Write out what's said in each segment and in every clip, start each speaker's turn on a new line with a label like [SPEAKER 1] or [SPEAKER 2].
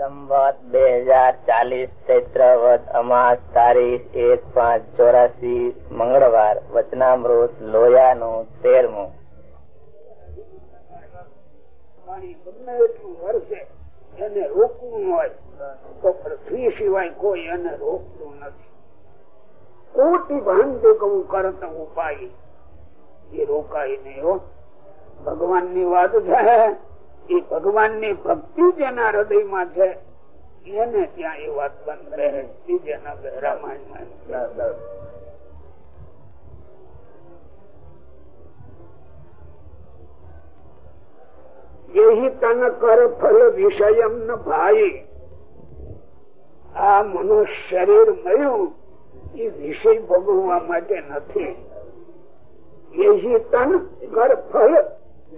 [SPEAKER 1] સંવત બે હજાર ચાલીસ ચૈત્રવત અમાસ તારીખ એક પાંચ ચોરાસી મંગળવાર વચનામૃત લોયાનું તેરમું.
[SPEAKER 2] ગમે એટલું વરસે એને રોકવું હોય, તો પૃથ્વી સિવાય કોઈ એને રોકતું નથી. કોટી ભાંતિ કહું કરત ભગવાનની વાત છે. એ ભગવાનની ભક્તિ જેના હૃદય છે. એને ત્યાં એ વાત બંધ રહે જેના રામાયણ એહી તન કર ફલ વિષયમ ભાઈ આ મનુષ્ય શરીર મળ્યું, એ વિષય ભોગવવા માટે નથી. એહી તન કર ફલ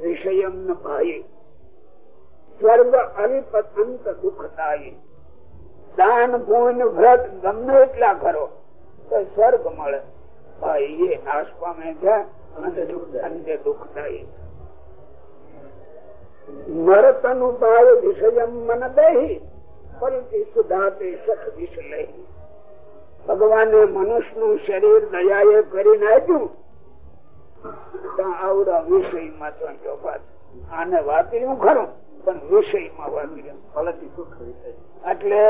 [SPEAKER 2] વિષયમ ન ભાઈ સ્વર્ગ અલિપતંત દુઃખદાયી દાન, ગુણ, વ્રત ગમે એટલા કરો, તો સ્વર્ગ મળે. ભાઈ એ નાશ પામે છે અંતે દુઃખદાયી ભગવાને મનુષ્યનું શરીર દયાએ કરીને આપ્યું તો આવડા વિષયમાં તો ચોપાત. આને વાપર્યું ખરું. પણ વિષયમાં વાપર્યું એટલે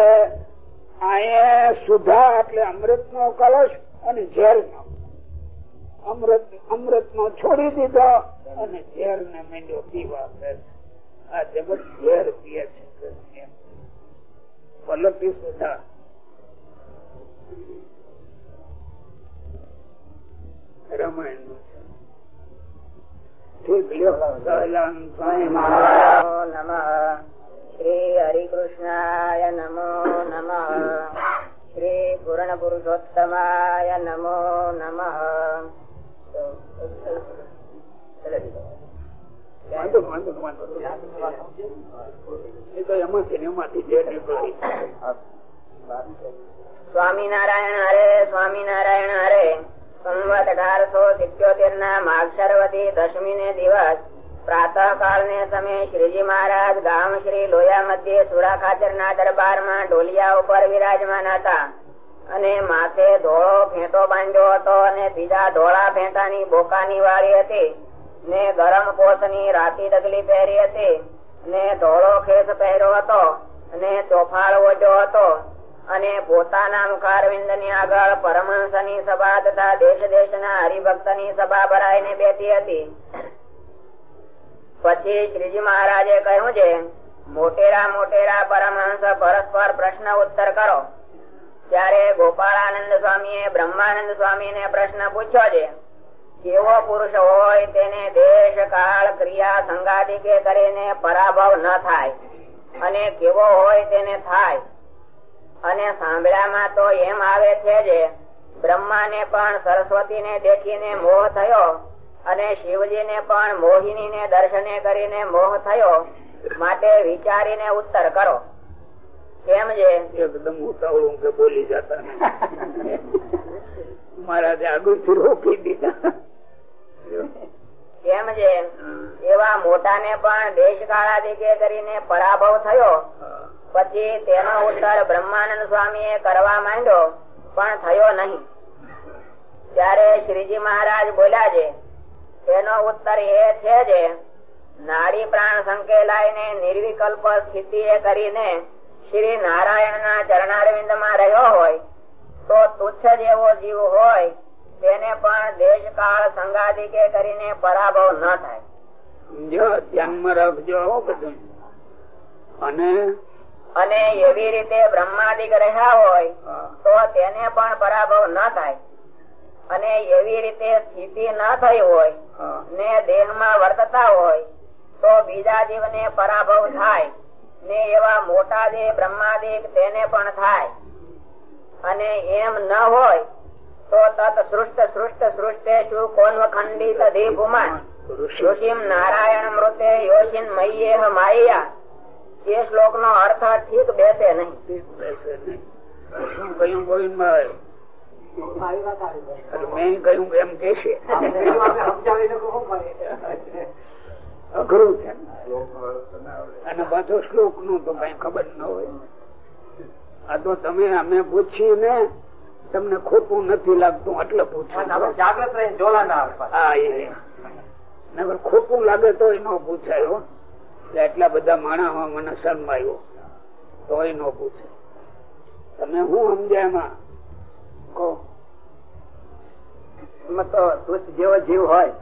[SPEAKER 2] અહીંયા સુધા એટલે અમૃત નો કલશ અને ઝેર નો અમૃત અમૃત નો છોડી દીધો અને ઝેર ને મીંડો પીવા આ જગત ઝેર પીએ છે પલટી સુધા.
[SPEAKER 3] રામાયણનું શ્રી હરિકૃષ્ણાય નમો નમ શ્રી પૂર્ણ પુરુષોત્તમાય નમો નમ સ્વામિનારાયણ હરે સ્વામિનારાયણ હરે ના ને ને ના માથે ધોળો ફેંટો બાંધ્યો હતો અને બીજા ધોળા ફેંટાની બોકાની વાળી હતી ને ગરમ કોટની રાતી ડગલી પહેરી હતી ને ધોળો ખેસ પહેર્યો હતો અને ચોફાળ ઓઢ્યો હતો અને પોતાના મુખારવિંદની આગળ પરમહંસની સભા તથા દેશ દેશ ના હરિભક્તની સભા ભરાઈને બેઠી હતી. પછી શ્રીજી મહારાજે કહ્યું છે, મોટેરા મોટેરા, પરમહંસ, પરસ્પર પ્રશ્ન ઉત્તર કરો. ત્યારે ગોપાળાનંદ સ્વામી બ્રહ્માનંદ સ્વામી ને પ્રશ્ન પૂછ્યો છે, કેવો પુરુષ હોય તેને દેશ, કાળ, ક્રિયા સંગાદિકે કરીને પરાભવ ન થાય? અને કેવો હોય તેને થાય? અને સાંભળ્યામાં તો એમ આવે છે જે બ્રહ્મા ને પણ સરસ્વતી ને દેખીને મોહ થયો અને શિવજી ને પણ મોહિની ને દર્શને કરીને મોહ થયો માટે વિચારીને ઉત્તર કરો. કેમ છે
[SPEAKER 2] એકદમ ઉતાવળું કે બોલી જતા. મહારાજે આગળથી રોકી દીધા.
[SPEAKER 3] કેમ છે એવા મોટા ને પણ દેશ કાળાદિકે કરીને પરાભવ થયો. પછી તેનો ઉત્તર બ્રહ્માનંદ સ્વામી કરવા માંડ્યો, પણ થયો નહીં. ત્યારે શ્રીજી મહારાજ બોલ્યા છે, તેનો ઉત્તર એ છે જે, નાડી પ્રાણ સંકેલાઈને નિર્વિકલ્પ સ્થિતિ એ કરીને શ્રી નારાયણ ના ચરણારવિંદમાં રહ્યો હોય, તો તુચ્છ જેવો જીવ હોય, તેને પણ દેશ કાળ સંગાદિકે કરીને પરાભવ ન થાય.
[SPEAKER 2] જો ધ્યાનમાં રાખજો અને
[SPEAKER 3] અને એવી રીતે બ્રહ્માદિક રહ્યા હોય તો તેને પણ પરાભવ ન થાય. અને એવી રીતે સ્થિતિ ન થઈ હોય ને દેહમાં વર્તતા હોય તો બીજા જીવ ને પરાભવ થાય. ને એવા મોટા જે બ્રહ્માદિક તેને પણ થાય. અને એમ ન હોય તો તત સૃષ્ટ સૃષ્ટ ખંડિત ધી ભૂમાન યોશિમ નારાયણ મૃતે યોશિન મય્યેહ માયા એ શ્લોક નો અર્થ ઠીક બેસે નહીં.
[SPEAKER 2] શું કહ્યું ગોવિંદભાઈ મેં કહ્યું એમ કે છે અઘરું છે. અને પાછો શ્લોકનું તો કઈ ખબર ન હોય. આ તો તમે અમે પૂછીએ ને તમને ખોટું નથી લાગતું એટલે પૂછો
[SPEAKER 1] જાગ્રત રહી જોલા ના
[SPEAKER 2] હા એ. નગર ખોટું લાગે તો ન પૂછાય હો. એટલે બધા માણસમાં મને શરમાયો તો ન પૂછે. તમે હું સમજ્યા એમાં? કહો.
[SPEAKER 1] જેવો જીવ હોય.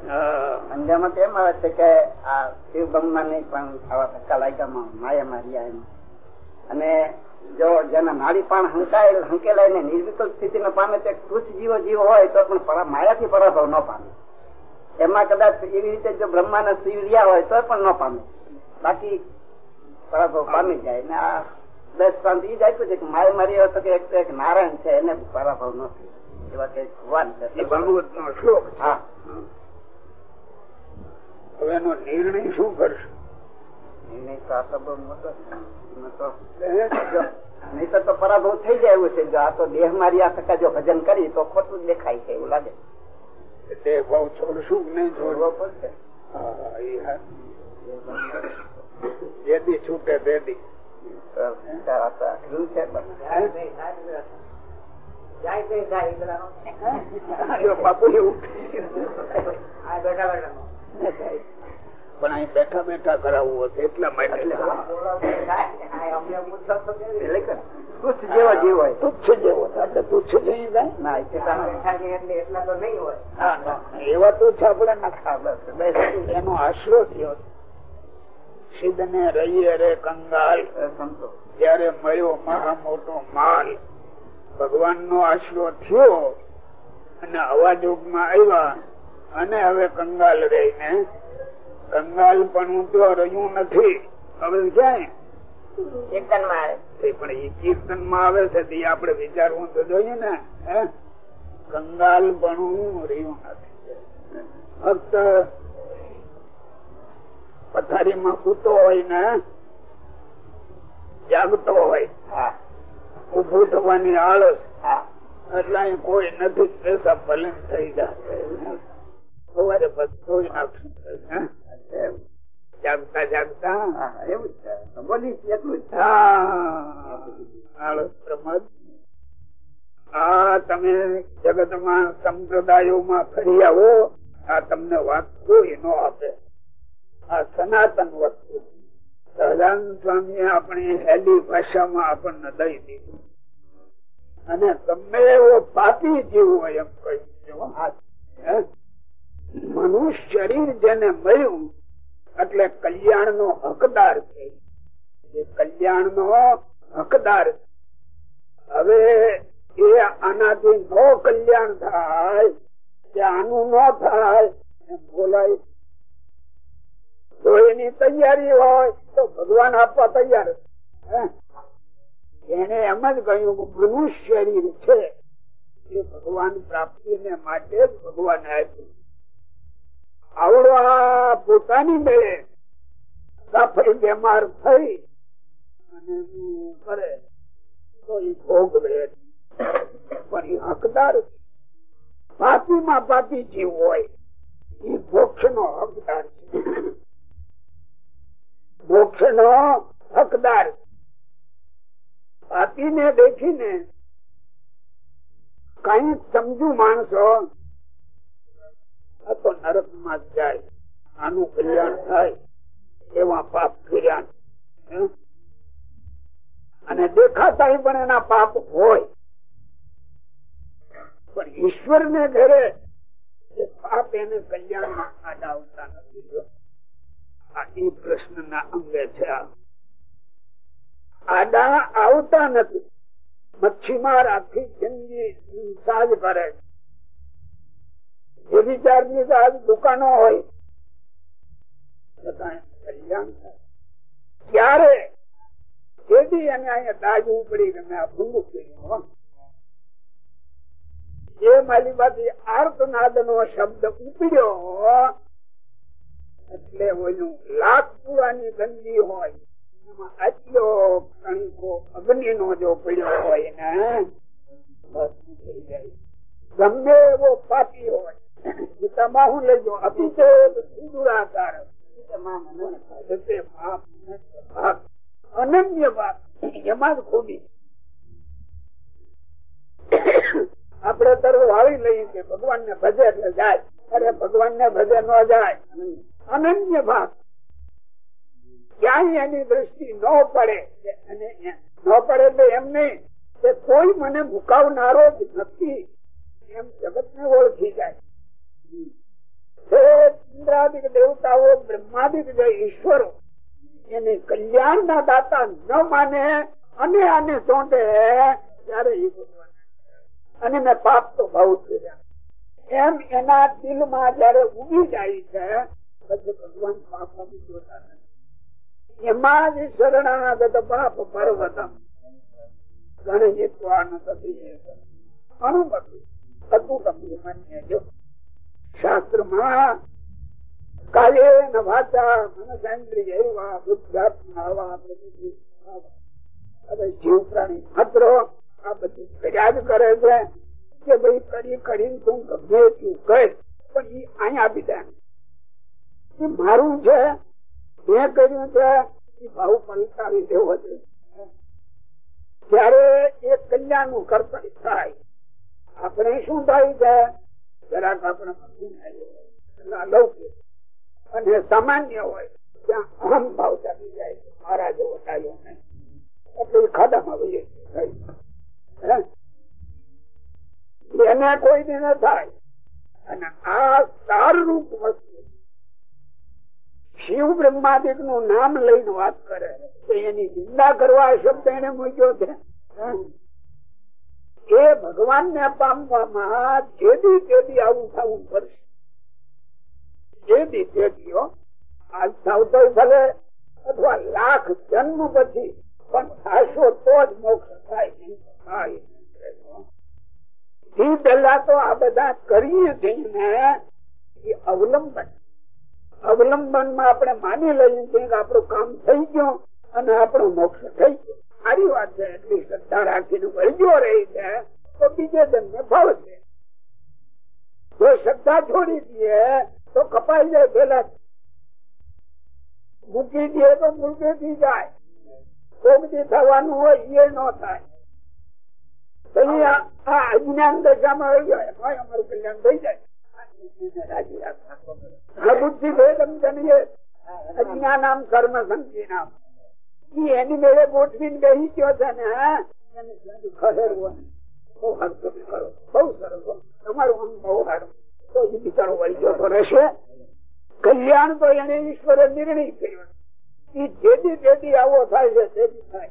[SPEAKER 1] અંજામાં કેમ આવે છે કે આ શિવ બ્રહ્મા નહીં પણ આવા ધક્કા લાગ્યામાં માયા માર્યા એમ. અને જો જેના નાળી પણ હંકાયેલ હંકેલાય ને નિર્વિકલ્પ સ્થિતિ પામે તે તુચ્છ જીવો જીવ હોય તો પણ પરા- માયાથી પરાભવ ન પામે. એમાં કદાચ એવી રીતે જો બ્રહ્મા ને શિવ રહ્યા હોય તો પણ ન પામે. બાકી પરાભવ પામી જાય ને આ દસ પ્રાંત ઈ જ આપ્યું છે કે મારે મારી હોય કે એક નારાયણ છે એને પરાભવ નથી એવા કઈ ભગવાન છે.
[SPEAKER 2] ભાગવત નો શ્લોક
[SPEAKER 1] હા.
[SPEAKER 2] હવે એનો નિર્ણય શું કરશે?
[SPEAKER 1] એની તો પરાભવ થઈ જાય એવું છે. જો આ તો દેહ મારી આ થકા જો ભજન કરી તો ખોટું દેખાય છે એવું લાગે.
[SPEAKER 2] તે ભાવ છોડશું નહીં છોડવો
[SPEAKER 1] છોડવો પડશે.
[SPEAKER 2] હા, એ હા. જે છૂટે તે
[SPEAKER 1] પણ.
[SPEAKER 2] અહીં બેઠા બેઠા કરાવવું હશે એટલા માટે.
[SPEAKER 1] તુચ્છ જેવો જીવ હોય.
[SPEAKER 2] તુચ્છ જેવો છે. આપણે તુચ્છ જઈ જાય
[SPEAKER 1] ના એટલા તો
[SPEAKER 2] નહીં હોય. એવા તુચ્છ આપડે નથી બસ એનો આશરો થયો છે. સિદ્ધ ને રહીએ રે કંગાલ. ત્યારે મળ્યો મહા મોટો માલ ભગવાન નો આશરો થયો અને અવાજોગમાં આવ્યા અને હવે કંગાલ રહીને કંગાલ પણ હું તો રહ્યું નથી. હવે ક્યાંય?
[SPEAKER 3] કીર્તનમાં આવે
[SPEAKER 2] પણ એ કીર્તનમાં આવે છે એ આપણે વિચારવું તો જોઈએ ને હે? કંગાલ પણ રહ્યું નથી. ફક્ત પથારીમાં સૂતો હોય ને જાગતો હોય. ઉભું થવાની આળસ. એટલે અહીં કોઈ નથી પૈસા ભલે થઈ જાય સવારે બધું? જાગતા જાગતા
[SPEAKER 1] એવું છે બોલી એટલું જ
[SPEAKER 2] આળસ પ્રમાદ. આ તમે જગતમાં સંપ્રદાયોમાં ફરી આવો આ તમને વાત કોઈ ન આપે. આ સનાતન વસ્તુ. સહજાનંદ સ્વામી આપણે હેલી ભાષામાં આપણને દઈ દીધું. અને તમે એવો પાપી જીવ હોય એમ કહ્યું. મનુષ્ય શરીર જેને મળ્યું, એટલે કલ્યાણ નો હકદાર છે. એ કલ્યાણ નો હકદાર હવે એ આનાથી નો કલ્યાણ થાય, કે આનું ન થાય બોલાય તો એની તૈયારી હોય તો ભગવાન આપવા તૈયાર? એને એમ જ કહ્યું કે મનુષ્ય શરીર છે. એ ભગવાન પ્રાપ્તિ ને માટે જ ભગવાન આપ્યું. આવડો પોતાની મેળે. સફળ બેમાર થઈ અને કરે તો એ ભોગવે પણ એ હકદાર. પાપીમાં પાપી જીવ હોય, એ મોક્ષ નો હકદાર છે. મોક્ષ નો હકદાર. પાપીને દેખીને કઈ સમજુ માણસો, આ તો નરકમાં જાય આનું કલ્યાણ થાય એવા પાપ કર્યા અને દેખાતા પણ એના પાપ હોય પણ ઈશ્વર ને ઘરે પાપ એને કલ્યાણમાં આડાવતા નથી. આ છે. આડા આવતા નથી. મચ્છીમાર આખી જિંદગી સાજ કરે. એ વિચારની તો આજ દુકાનો હોય. છતાં કલ્યાણ થાય. ત્યારે એને અહીંયા દાજવું પડી કે મેં આ ભૂંગું કર્યું, હો. એ માલિબાથી આર્તનાદ નો શબ્દ ઉપડ્યો એટલે ઓલું લાખ પુરાની ગંદી હોય. અનન્ય વાત એમાં જ ખૂબી. આપડે તરફ આવી લઈએ કે ભગવાન ને ભજે એટલે જાય. અરે ભગવાન ને ભજે ન જાય. અનન્ય ભાગ ક્યાંય એની દ્રષ્ટિ ન પડે અને ન પડે તો એમ કે કોઈ મને મુકાવનારો જ નથી. એમ જગત ને ઓળખી જાય. ઇન્દ્રાદિક દેવતાઓ, બ્રહ્માદિક જે ઈશ્વરો, એને કલ્યાણ ના દાતા ન માને, અને આને ચોંટે ત્યારે એ ભગવાન. અને મેં પાપ તો બહુ થઈ એમ એના દિલમાં જયારે ઉગી જાય છે ભગવાન પાપ જોતા નથી. એમાં જ શરણાગત પાપ પર્વતમ. ગણિત્વાન અનુમતિ અતુટમ માન્ય જો શાસ્ત્ર કાલે ન વાચા મનસેન્દ્રિય એવા બુદ્ધાત્મા જીવ પ્રાણી માત્ર આ બધું ફરિયાદ કરે છે કે ભાઈ કરી કરીને તું ગમે તું કહે પણ એ અહીંયા આપી દે મારું છે મેં કર્યું છે ભાવ પંચાવી દેવો છે. ત્યારે એ કલ્યાણનું કર્તન થાય, આપણે શું થાય છે? જરાક આપણે અને સામાન્ય હોય, ત્યાં અહમ ભાવ ચાલી જાય મારા જેવો ચાલ્યો નહીં. એટલે ખાડામાં વહીએ એને કોઈ દિને થાય. અને આ સારરૂપ વસ્તુ શિવ બ્રહ્માદિકનું નામ લઈને વાત કરે. તો એની નિંદા કરવા શબ્દ એને મૂક્યો છે. એ ભગવાન ને પામવામાં જેદી જેદી આવું થવું પડશે. જેદી જેદીઓ આજ થાવતો ભલે અથવા લાખ જન્મ પછી પણ થાશો તો જ મોક્ષ થાય. પેલા તો આ બધા કરીએ છીએ અવલંબન. અવલંબનમાં આપણે માની લઈએ કે આપણું કામ થઈ ગયું અને આપણો મોક્ષ થઈ ગયો. સારી વાત છે, એટલી શ્રદ્ધા રાખીને વળગ્યો રહી છે, તો બીજે જન્મે ભાવશે જો શ્રદ્ધા છોડી દઈએ, તો કપાઈ જાય પેલા મૂકી દઈએ તો મૂકેથી જાય. કોકથી થવાનું હોય એ ન થાય. અજ્ઞાન દશામાં આવી જાય અમારું કલ્યાણ થઈ જાય. બુદ્ધિ જનીએ, અજ્ઞાનામ કર્મ સંતિ નામ એની મેળે ગોઠવીને બેસી ગયો છે ને કલ્યાણ તો એને ઈશ્વરે નિર્ણય કર્યો. જેથી જેથી આવો થાય છે તેથી થાય.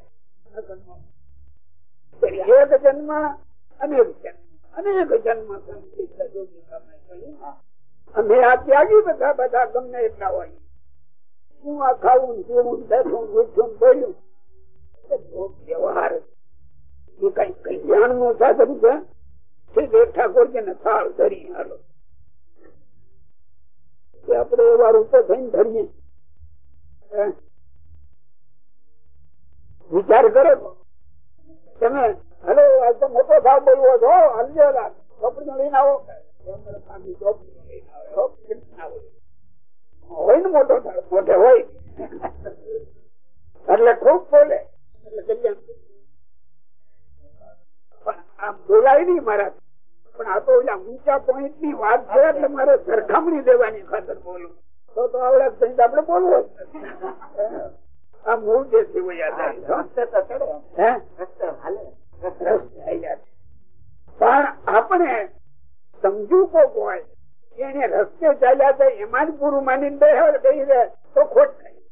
[SPEAKER 2] એક જન્મ અનેક જન્મ. અનેક જન્મ અમે આ ત્યાગી બધા બધા ગમે એટલા હોય. હું આ ખાવું પીવું બેઠું ગુજું બોલ્યું. વ્યવહાર. એ કઈ કલ્યાણનું સાધન છે? ને થાળ ધરી, હાલો. આપડે એવા રૂપે થઈને ધરીએ. વિચાર કરો. તમે હલો આજ તો મોટો ભાવ બોલવો છો હલજો ચોપડી લઈને આવો. હોય ને મોટો મોટે હોય. એટલે ખૂબ બોલે. એટલે પણ આમ બોલાય નહીં મારા. પણ આ તો ઊંચા પોઈન્ટની વાત છે એટલે મારે સરખામણી દેવાની ખાતર બોલું. તો તો આવડે આપડે બોલવો આ મૂળ જે પણ આપણે સમજુ કોક હોય, એને રસ્તે ચાલ્યા છે એમાં જ પૂરું માની બેહે રહે, તો ખોટ થાય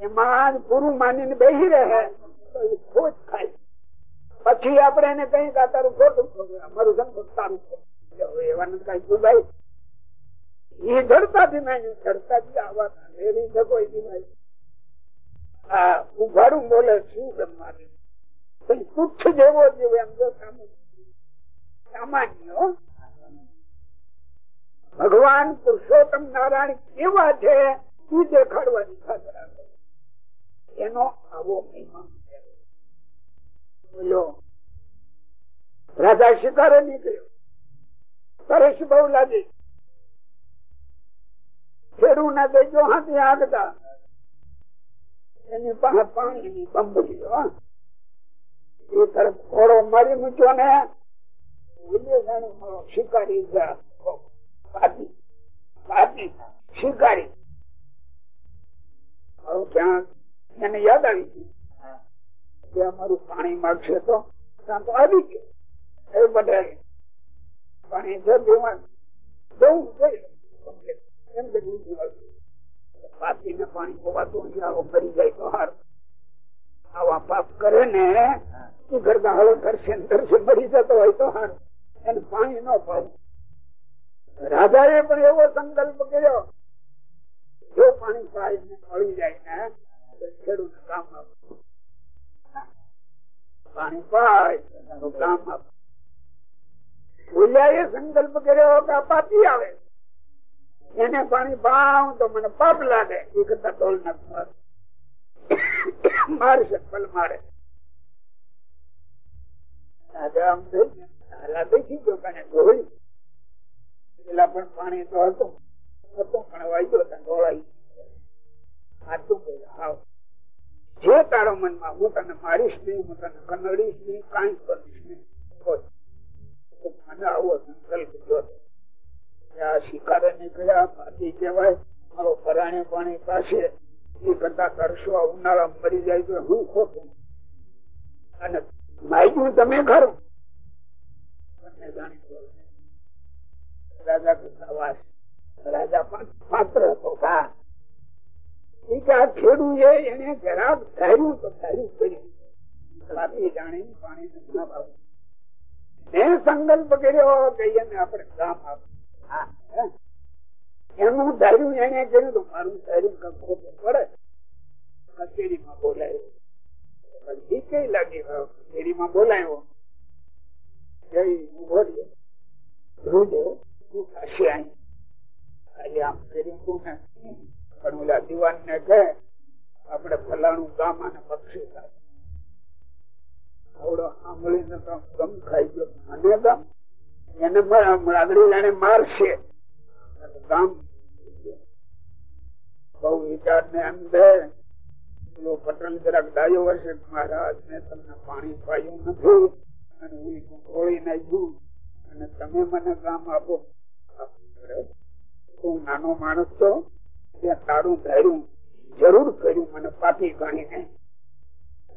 [SPEAKER 2] એમાં જ પૂરું માની બેહી રહે, તો એ ખોટ થાય પછી આપણે એને કઈ કે તારું ખોટું અમારું સંતોષ એવા એવાનું કઈ ભાઈ એ જડતાથી નહીં જડતાથી આવા આવવાના કોઈ ભાઈ આ ઉઘાડું બોલે શું બ્રહ્માની ભગવાન પુરુષોત્તમ નારાયણ કેવા છે એ દેખાડવાની ખાતર એનો આવો મહિમા બોલો. રાજા શિકારે નીકળ્યો. પરેશ લાગે. ખેડૂ ના દેજો હાથી આગતા. એની પાસે પાણી ની બંબડી ને અમારું પાણી માગશે તો ત્યાં તો આવી ગયો. એ બધા પાણી છે જવું જોઈએ એમ બધું પાપીને પાણી પોવાતું આવો મરી જાય તો હાર. આવા પાપ કરે ને એ કરતા હળો કરશે દર્શન મળી જતો હોય તો એને પાણી ન પાવું રાધાએ પણ એવો સંકલ્પ કર્યો. જો પાણી પાય ને મળી જાય ને ખેડૂત કામ આપે. પાણી પાય તો કામ આપે. ભૂલ્યા સંકલ્પ કર્યો કે પાપી આવે. એને પાણી પાવ તો મને પાપ લાગે. કરતા ટોલ મારશે પલ મારે. પેલા પણ પાણી તો હતું હતું પણ વાંચ્યો ઢોળાઈ આટલું બોલ્યા હાવ જે તારો મનમાં હું તને મારીશ નહીં, હું તને કનડીશ નહીં, કઈ જોતો શિકારે નીકળ્યા, પાછી કહેવાય, મારો પરાણે પાણી પાસે કરતા કરશો ઉનાળા મરી જાય તો હું ખોટું અને માગ્યું તમે ખરું. રાજા રાજા પાત્ર હતો. સંકલ્પ કર્યો કે એને આપણે કામ આપ એનું ધાર્યું, એને કર્યું તો મારું ધાર્યું ખોટું પડે. આપડે ફલાણું ગામ અને પક્ષી થાય તો ગમ ખાઈ ગયો. એને આગળ જાણે મારશે. ગામ. બહુ વિચાર ને એમ દે પટેલ જરાક ડાયો હશે મહારાજ ને તમને પાણી પાયું નથી. અને હું ખોળી નાખ્યું. અને તમે મને કામ આપો. તું નાનો માણસ છો, ત્યાં તારું ધાર્યું. જરૂર કર્યું મને પાપી ગણીને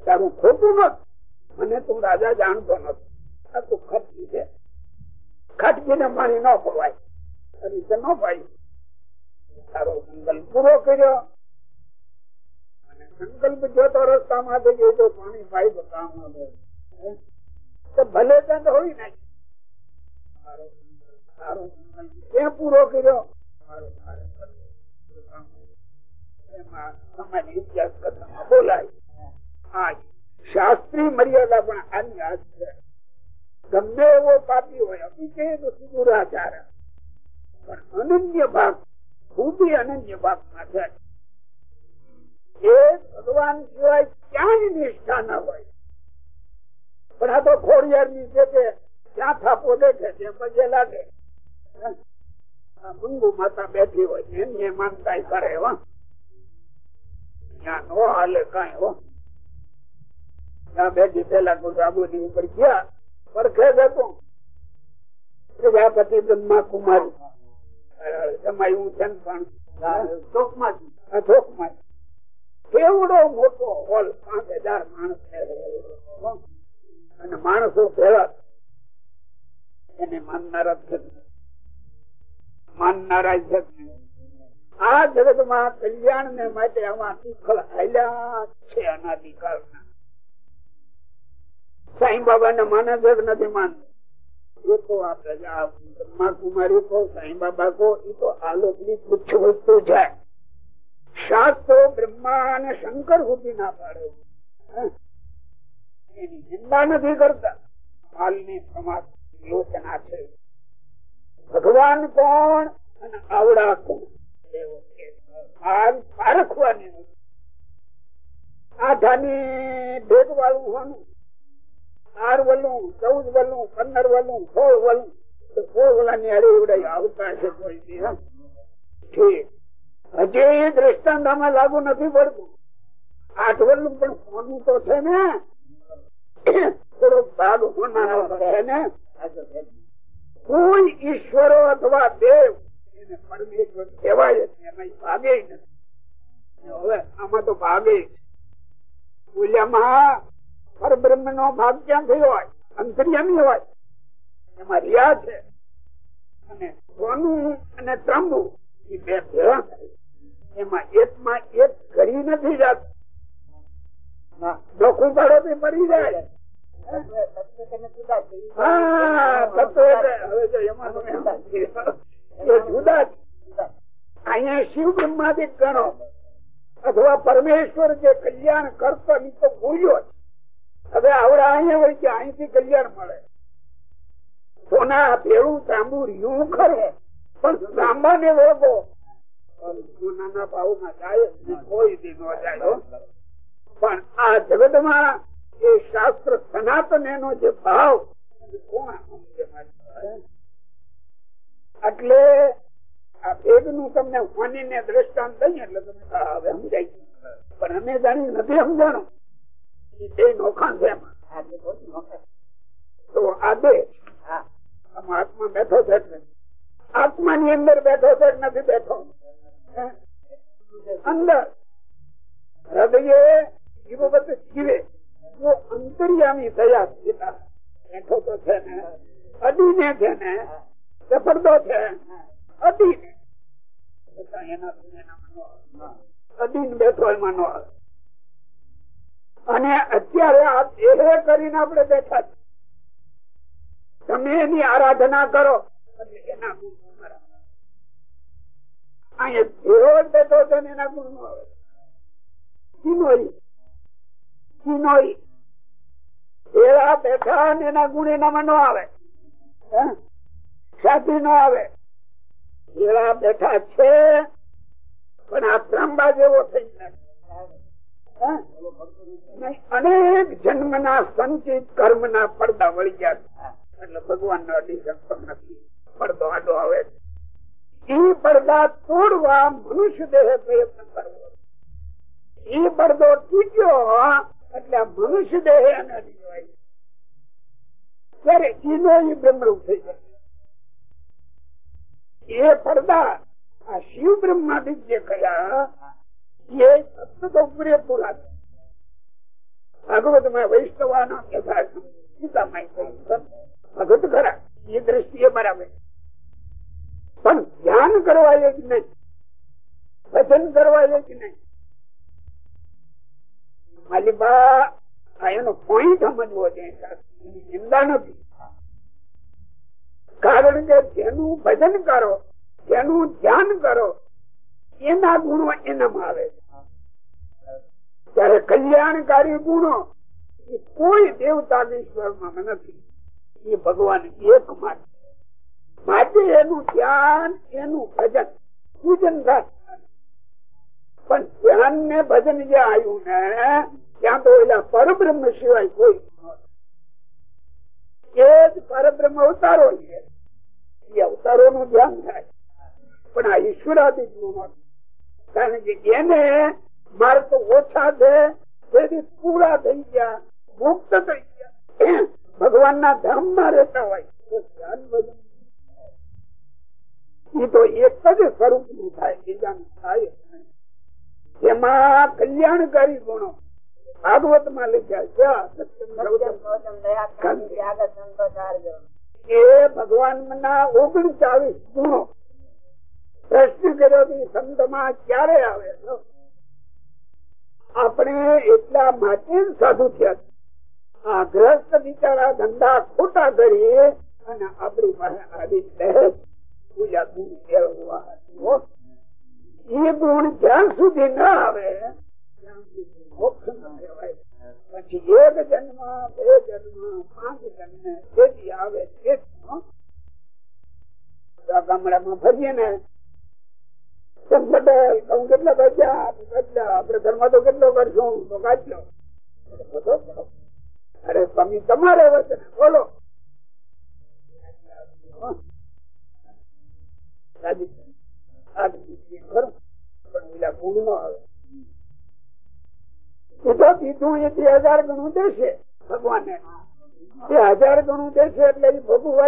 [SPEAKER 2] તારું ખોટું નથી મને તું રાજા જાણતો નથી. આ તું ખટકી છે. ખટકીને પાણી ન પવાય ન પાય તારો મંગલ પૂરો કર્યો. સંકલ્પ જોતો રસ્તામાં થઈ ગયો તો પાણી ભાઈ કામ તો ભલે તો હોય સંકલ્પ. ક્યાં પૂરો કર્યો. બોલાય. મર્યાદા પણ આની હાથ છે. પાપી હોય, અભિષેક સુદુરાચાર. પણ અનન્ય ભાગ, ખૂબી અનન્ય ભાગમાં છે એ ભગવાન સિવાય ક્યાંય નિષ્ઠા ના હોય. પણ આ તો ખોડિયાર નીચે છે ત્યાં થાપો દેખે છે પગે લાગે. મંગુ માતા બેઠી હોય એમને માનતા કરે હો. ત્યાં નો હાલે કઈ હો. ત્યાં બેઠી પેલા આબુની ઉપર ગયા પરખે જતું પ્રજાપતિ બ્રહ્મા કુમારી જમાયું છે પણ. ચોકમાં કેવડો મોટો હોલ પાંચ હજાર માણસ અને માણસો ભેગા એને માનનારા માનનારા આ જગતમાં કલ્યાણ ને માટે આમાં શીખળ હાલ્યા છે અનાધિકાળ ના સાંઈ બાબા ને માને છે નથી માનતો. એ તો આ બ્રહ્મા કુમારી કો સાંઈ બાબા કો એ તો આલોકની તુચ્છ વસ્તુ છે. શાસ્ત્રો બ્રહ્મા અને શંકર સુધી ના પાડે. એની નિંદા નથી કરતા. હાલની સમાજ યોચના છે. ભગવાન કોણ અને આવડા કોણ? પારખવાની આધાની ભેદ વાળું હોનું. આર વલું, ચૌદ વલું, પંદર વલું, સોળ વલું. સોળ વલાની હારે અરે આવતા છે કોઈ ઠીક. હજી એ દ્રષ્ટાંત આમાં લાગુ નથી પડતું. આઠ વર્ષ પણ સોનું તો છે ને. થોડો ભાગ હોનારો ને. કોઈ ઈશ્વરો અથવા દેવ એને પરમેશ્વર કહેવાય એમાં ભાગે નથી. હવે આમાં તો ભાગે મૂલ્યમાં પરબ્રહ્મ નો ભાગ ક્યાં થયો હોય? અંતર્યામી હોય. એમાં રિયા છે. અને સોનું અને ત્રંબુ એ બે ભેગા થાય એમાં એકમાં એક ઘડી નથી જાત. અથવા પરમેશ્વર જે કલ્યાણ કરતો એ તો ભૂલ્યો હવે આવડા અહીંયા હોય કે અહીંથી કલ્યાણ મળે. સોના, ભેળું, તાંબુ રહ્યું ખરું. પણ તાંબા ને વળગો સોનાના ભાવમાં જાય કોઈ દી ન જાય પણ આ જગતમાં એ શાસ્ત્ર સનાતન એનો જે ભાવ કોણ એટલે આ ભેદનું તમને માની ને દ્રષ્ટાંત દઈએ એટલે તમે હવે સમજાય પણ અમે જાણી નથી સમજાણું. એ નોખાણ છે તો આ બે. આત્મા બેઠો છે આત્મા ની અંદર બેઠો છે નથી બેઠો? અંદર હૃદય જીવવત જીવે જો અંતર્યામી થયા બેઠો તો છે ને અડીને છે ને સફળતો છે અડીને અડીને એમાં નો અને અત્યારે આ કરીને આપણે બેઠા તમે આરાધના કરો એના અહીંયા દેહ બેઠો છે ને એના ગુણ આવે. એના ગુણ એનામાં નો આવે. સાથી નો આવે. એવા બેઠા છે, પણ આ ત્રાંબા જેવો થઈ અનેક જન્મ ના સંચિત કર્મ ના પડદા વળી ગયા એટલે ભગવાન નો અડી શકતો નથી. પડદો આડો આવે એ પડદા તોડવા મનુષ્ય દેહ પ્રયત્ન કરવો. એ પડદો તૂટ્યો એટલે મનુષ્ય દેહ એને અડી ત્યારે એનો એ બ્રહ્મરૂપ થઈ જાય. એ પડદા આ શિવ બ્રહ્માદિત જે કયા એ તત્વ તો પૂરેપૂરા ભાગવતમાં વૈષ્ણવાનો ભગત ખરા, એ દ્રષ્ટિએ બરાબર પણ ધ્યાન કરવા એક નહીં. ભજન કરવા એક નહીં. પોઈન્ટ સમજવો જોઈએ નિંદા નથી. કારણ કે જેનું ભજન કરો, જેનું ધ્યાન કરો, એના ગુણો એનામાં આવે ત્યારે કલ્યાણકારી ગુણો કોઈ દેવતા ઈશ્વરમાં નથી. એ ભગવાન એક માટે માટે એનું ધ્યાન, એનું ભજન, પૂજન પણ ધ્યાન ને ભજન જે આવ્યું ને, ત્યાં તો એલા પરબ્રહ્મ સિવાય કોઈ પરબ્રહ્મ અવતારો છે. એ અવતારો નું ધ્યાન થાય. પણ આ ઈશ્વરાદિકનું કારણ કે એને તો ઓછા છે. તેથી પૂરા થઈ ગયા, મુક્ત થઈ ગયા. ભગવાન ના ધામમાં રહેતા હોય. તો ધ્યાન ભજન એ તો એક જ સ્વરૂપનું થાય બીજાનું થાય એમાં કલ્યાણકારી ગુણો. ભાગવતમાં લખ્યા છે એ ભગવાન ના ઓગણચાલીસ ગુણો. પ્રશ્ન કર્યો સંતમાં ક્યારે આવે આપણે એટલા માટે સાધુ થયા આ ગ્રસ્ત બિચારા ધંધા ખોટા કરીએ અને આપણી પાસે આવી દહેજ પૂજા ગુણ મેળવવા એ ગુણ જ્યાં સુધી ના આવે મોક્ષ ના કહેવાય. પછી એક જન્મ, બે જન્મ, પાંચ જન્મ જેથી આવે તે ગામડામાં ફરીએ ને હું કેટલા પૈસા આપડે ઘરમાં તો કેટલો કરશું? તો કાઢલો અરે સ્વામી, તમારે વચન. બોલો.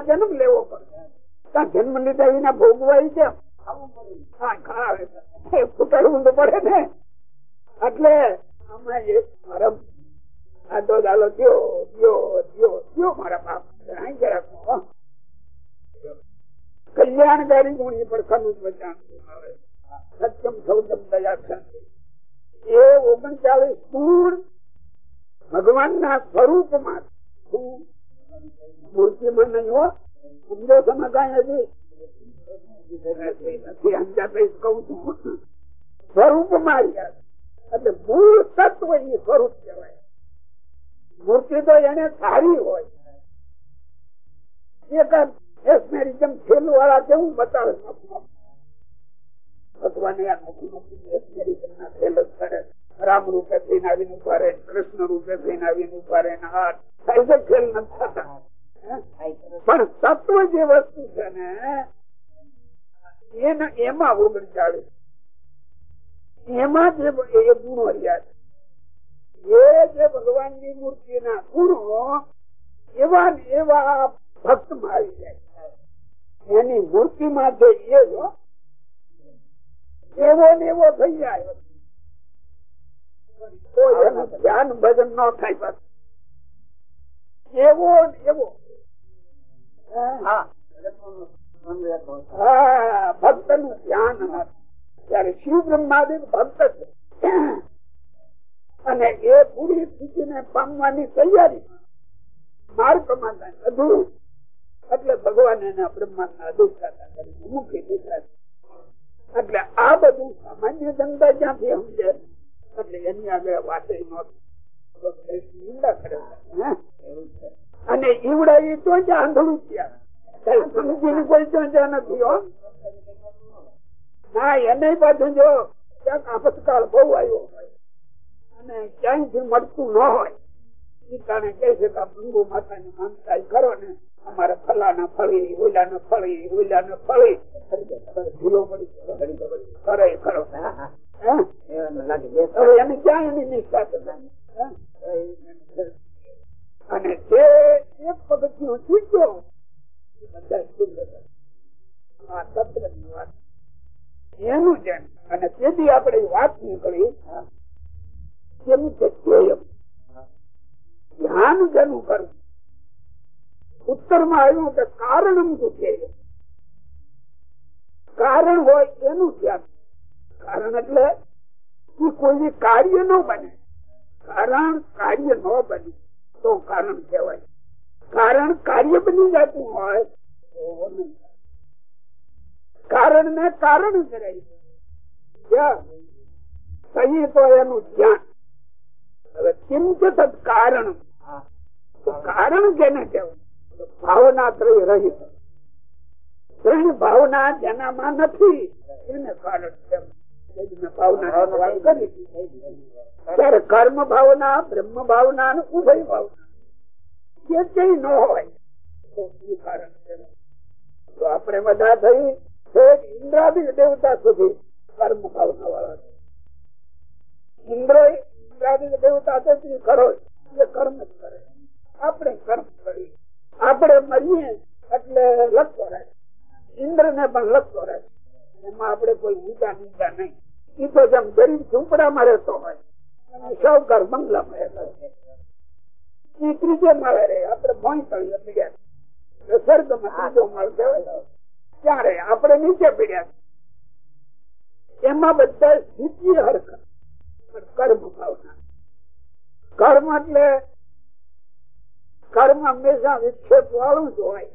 [SPEAKER 2] જન્મ લેવો પડે જન્મ લીધા વિના ભોગવાય છે ફૂટાડવું પડે ને એટલે હમણાં એક મારા આદો દાલો થયો થયો થયો થયો મારા બાપ રાખો કલ્યાણકારી ગુણ એ પડખાનું વચન સત્યમ સૌતમ દયા એ ઓગણચાલીસ ગુણ ભગવાન ના સ્વરૂપમાં મૂર્તિમાં નહીં હો. સમજો કઈ હજી સ્વરૂપમાં એટલે મૂળ તત્વ એ સ્વરૂપ કહેવાય. મૂર્તિ તો એને સારી હોય. એક ના રામ રૂપે કૃષ્ણ રૂપે થઈને આવીને ઊભા રહે હાથ થાય ખેલ પણ તત્વ જે વસ્તુ છે ને, એના એમાં ઓગણચાળીસ. એમાં જે ગુણો છે. એ જે ભગવાનની મૂર્તિ ના ગુણો, એવા એવા ભક્તમાં આવી જાય એની મૂર્તિ માં જો એવો ને એવો થઈ જાય. તો એનું ધ્યાન ભજન ન થાય એવો ને એવો. ભક્તનું ધ્યાન ત્યારે શિવ બ્રહ્માદેવ ભક્ત છે. અને એ પૂરી સ્થિતિ ને પામવાની તૈયારી. માર્ગમાં અધૂરું. એટલે ભગવાન એના બ્રહ્માંડ ના અધિષ્ઠાતા કરીને મૂકી એટલે આ બધું સામાન્ય ધંધા જ્યાંથી સમજે? એટલે એની આગળ વાતે નિંદા કરે. અને ઈવડા એ તો જ્યાં આંધળું ત્યાં સમજીને કોઈ તો નથી, હો. ના, એને પાછું જો ક્યાંક આપતકાળ બહુ આવ્યો હોય અને ક્યાંયથી મળતું ન હોય એ કારણે કે છે કે મંગુ માતા ની માનતા કરો ને. અમારે ફલાના ફળી ઓલા ફળી ઓલા ફળી. ભૂલો પડી કરે ખરો એને ક્યાં એની નિષ્ઠા અને તે એક પગથિયું ચૂક્યો. બધા એનું જેમ. અને તેથી આપણે વાત નીકળી. કેમ કે ધ્યાન જેનું કરવું ઉત્તરમાં આવ્યું કે કારણ કારણ હોય એનું ધ્યાન. કારણ એટલે કોઈ કાર્ય ન બને. કારણ કાર્ય ન બને તો કારણ કહેવાય. કારણ કાર્ય બની જતું હોય કારણ ને કારણ કરાય કહીએ તો એનું ધ્યાન. હવે ચિંતિત કારણ. કારણ કેને કેવું ભાવના રહિત ત્રણ ભાવના જેનામાં નથી ત્યારે કર્મ ભાવના, બ્રહ્મ ભાવના ઉભય ભાવના. જે ન હોય, તો આપણે બધા થઈ ઇન્દ્રાદી દેવતા સુધી કર્મ ભાવના વાળા ઇન્દ્ર ઇન્દ્રાદી દેવતા કરો, એ કર્મ જ કરે. આપણે કર્મ કરીએ. આપણે મરીએ એટલે લખતો રહે. ઇન્દ્ર ને પણ લખતો રહે. એમાં આપણે કોઈ ઊંચા નીચા નહીં. એ તો જેમ ગરીબ ઝૂંપડામાં રહેતો હોય સૌકર બંગલામાં રહેતો એ ત્રીજે માળે રહે. આપણે ભોંય તળીએ પીડ્યા સ્વર્ગમાં ત્રીજો માળ કહેવાય. ત્યાં આપણે નીચે પીડ્યા એમાં બધા સ્થિતિ હરકત. કર્મ ભાવના. કર્મ એટલે કર્મ હંમેશા વિક્ષેપ વાળું જ હોય.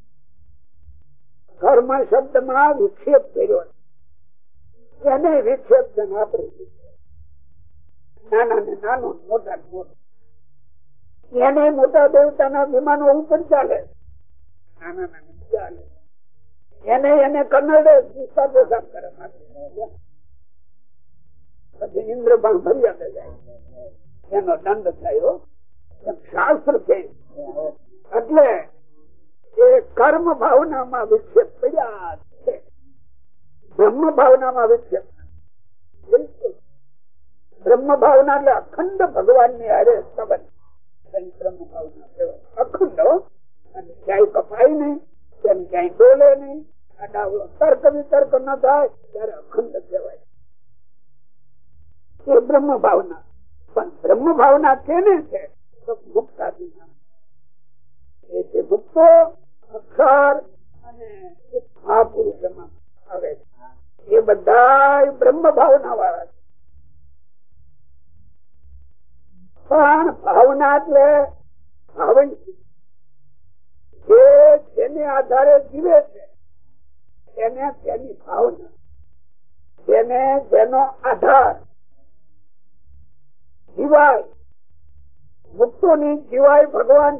[SPEAKER 2] કર્મ શબ્દમાં વિક્ષેપ કર્યો. એને વિક્ષેપ આપણે નાના ને નાનો મોટા મોટો. એને મોટા દેવતાના વિમાનો ઉપર ચાલે. નાના નાના ચાલે. એને એને કન્નડે વિસ્તાર પ્રસાર કરે. પછી ઇન્દ્ર પણ મર્યાદા જાય. એનો દંડ થયો શાસ્ત્ર કે? એટલે એ કર્મ ભાવનામાં વિક્ષેપ પડ્યા છે. બ્રહ્મ ભાવનામાં વિક્ષેપ બ્રહ્મ ભાવના એટલે અખંડ ભગવાનની હારે સંબંધ બ્રહ્મ ભાવના કહેવાય. અખંડ અને ક્યાંય કપાય નહીં, તેમ ક્યાંય બોલે નહીં. તર્ક વિતર્ક ન થાય, ત્યારે અખંડ કહેવાય. એ બ્રહ્મ ભાવના. પણ બ્રહ્મ ભાવના કેને છે? પણ ભાવના એટલે ભાવન જે તેને આધારે જીવે છે, તેને તેની ભાવના તેને તેનો આધાર, જીવાય મુક્તો ની જીવાય ભગવાન.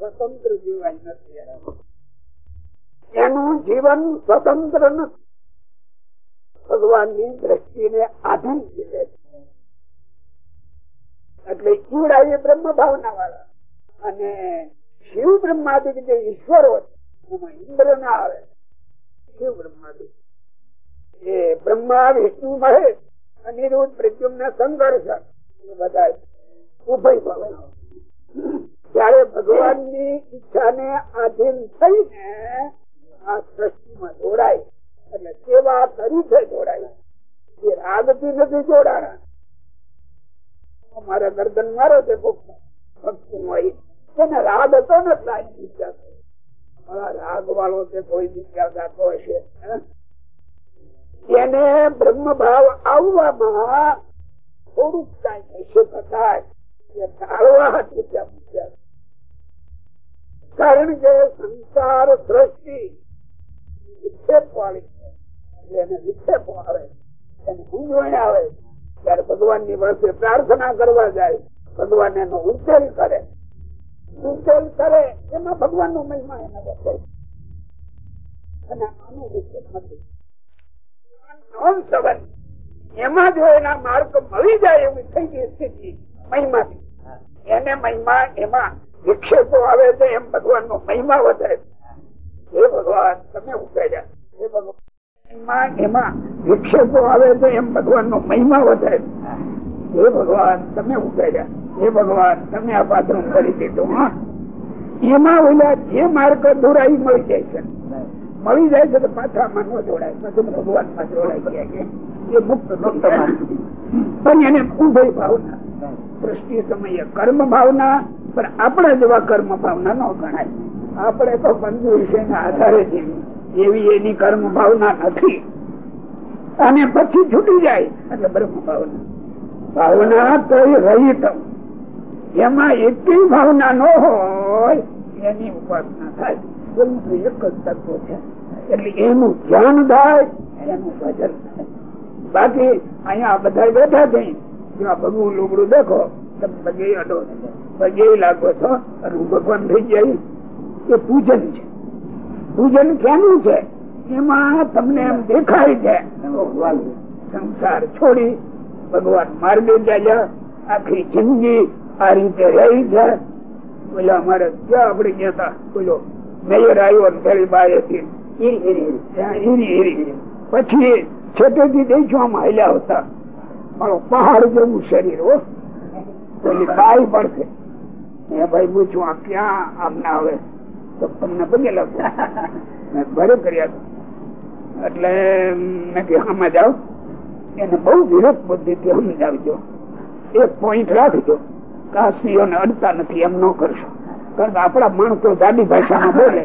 [SPEAKER 2] સ્વતંત્ર જીવાય નથી એનું જીવન સ્વતંત્ર નથી. ભગવાનની દ્રષ્ટિને આધીન જીવે એટલે ઈવડા એ બ્રહ્મ ભાવના વાળા અને શિવ બ્રહ્માદિક જે ઈશ્વરો એમાં ઇન્દ્ર ના આવે. શિવ બ્રહ્માદિક. એ બ્રહ્મા વિષ્ણુ મહેશ અનિરુદ્ધ પ્રદ્યુમ્ન ને સંઘર્ષ બધા ઉભય ભવે. ત્યારે ભગવાનની ઈચ્છા ને આધીન થઈને આ સૃષ્ટિમાં જોડાય. એટલે સેવા તરીકે જોડાય. એ રાગથી નથી જોડાણા. અમારે ગરદન મારો છે ભક્તિ હોય તેને રાગ હતો ને રાગ વાળો છે કોઈ વિચાર ગાતો હશે. એને બ્રહ્મ ભાવ આવવામાં થોડુંક ટાઈમ હશે કદાચ કારણ કે સંસાર દ્રષ્ટિ વિક્ષેપ વાળી એને વિક્ષેપ આવે. એને મૂંઝવણ આવે. ત્યારે ભગવાનની વર્ષે પ્રાર્થના કરવા જાય. ભગવાન એનો ઉકેલ કરે. ઉકેલ કરે. એમાં ભગવાન નો મહિમા એને બતાવે અને આનો વિક્ષેપ નથી. એમાં જો એના માર્ગ મળી જાય એવી થઈ ગઈ સ્થિતિ મહિમાથી એને મહિમા એમાં વિક્ષેપો આવે છે એમ ભગવાન નો મહિમા વધારે હે ભગવાન તમે ઉકેલ્યા. હે ભગવાન. એમાં વિક્ષેપો આવે છે એમ ભગવાન નો મહિમા વધે હે ભગવાન તમે ઉકેલ્યા. હે ભગવાન તમે આ પાત્ર કરી દીધું હા? એમાં ઓલા જે માર્ગ દોરાઈ મળી જાય છે. મળી જાય છે તો પાછા માં ન જોડાય. બધું ભગવાનમાં જોડાઈ ગયા એ મુક્ત પણ એને ઉભય ભાવના. સૃષ્ટિ સમયે કર્મ ભાવના, પણ આપણે જેવા કર્મ ભાવના ન ગણાય. આપણે તો પંચુ વિષયના આધારે એવી એની કર્મ ભાવના નથી. અને પછી છૂટી જાય, એટલે બ્રહ્મ ભાવના. ભાવના તો. રહિત એમાં એટલી ભાવના ન હોય, એની ઉપાસના થાય. એક જ તત્વ છે. એટલે એનું ધ્યાન થાય, એનું ભજન થાય. બાકી અહીંયા બધા બેઠા થઈ ભગવું લુગડું દેખો. તમે પગે અડો. પગે લાગો છો અને હું ભગવાન થઈ જાય એ પૂજન છે. પૂજન કેનું છે? એમાં તમને એમ દેખાય છે. સંસાર છોડી ભગવાન માર્ગે જાય આખી જિંદગી આ રીતે રહી છે. બોલો અમારે ક્યાં આપડે ગયા હતા? બોલો મેયર આવ્યો ને પેલી બાય હતી પછી છેટેથી દેખો આમ હાલ્યા હતા. મારો પહાડ જેવું શરીર હો. પેલી બાઈ પડશે. મેં ભાઈ પૂછ્યું આ ક્યાં આમ ના આવે તો તમને પગે લાગુ મેં ભરે કર્યા એટલે મેં કે આમાં જાઓ. એને બહુ વિરોધ બુદ્ધિથી સમજાવજો. એક પોઈન્ટ રાખજો. કાશીઓને અડતા નથી એમ ન કરશો. કારણ કે આપણા માણસો દાદી ભાષામાં બોલે.